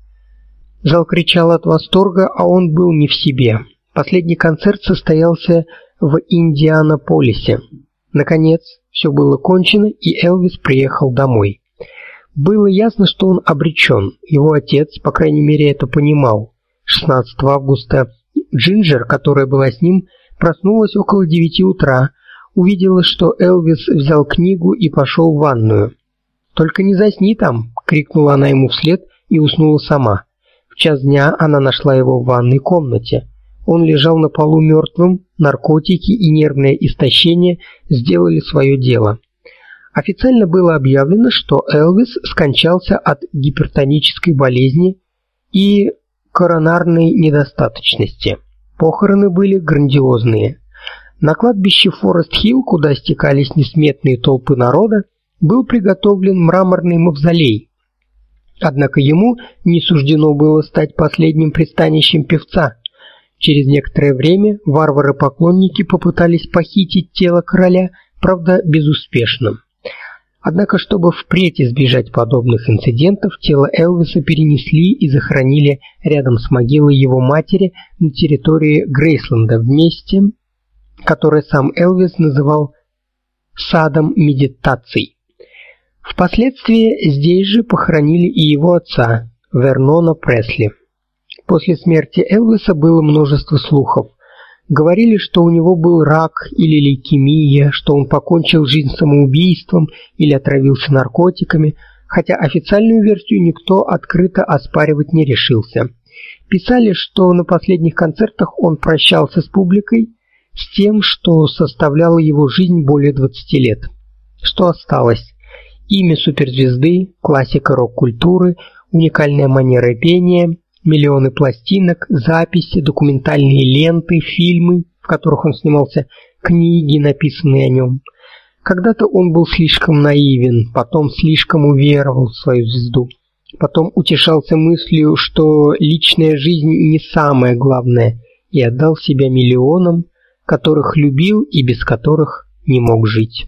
Зал кричал от восторга, а он был не в себе. Последний концерт состоялся в Индианаполисе. Наконец, все было кончено, и Элвис приехал домой. Было ясно, что он обречен. Его отец, по крайней мере, это понимал. 16 августа Джинджер, которая была с ним, проснулась около девяти утра, увидела, что Элвис взял книгу и пошел в ванную. "Только не засни там", крикнула она ему вслед и уснула сама. В час дня она нашла его в ванной комнате. Он лежал на полу мертвым, наркотики и нервное истощение сделали свое дело. Официально было объявлено, что Элвис скончался от гипертонической болезни и коронарной недостаточности. Похороны были грандиозные. На кладбище Форест-Хилл, куда стекались несметные толпы народа, был приготовлен мраморный мавзолей, Однако ему не суждено было стать последним пристанищем певца. Через некоторое время варвары-поклонники попытались похитить тело короля, правда, безуспешно. Однако, чтобы впредь избежать подобных инцидентов, тело Элвиса перенесли и захоронили рядом с могилой его матери на территории Грейсленда в месте, которое сам Элвис называл садом медитаций. Впоследствии здесь же похоронили и его отца, Вернона Пресли. После смерти Элвиса было множество слухов. Говорили, что у него был рак или лейкемия, что он покончил жизнь самоубийством или отравился наркотиками, хотя официальную версию никто открыто оспаривать не решился. писали, что на последних концертах он прощался с публикой с тем, что составляло его жизнь более 20 лет. Что осталось? Имя суперзвезды, классика рок-культуры, уникальная манера пения, миллионы пластинок, записи, документальные ленты, фильмы, в которых он снимался, книги, написанные о нем. Когда-то он был слишком наивен, потом слишком уверовал в свою звезду. Потом утешался мыслью, что личная жизнь не самое главное, и отдал себя миллионам, которых любил и без которых не мог жить.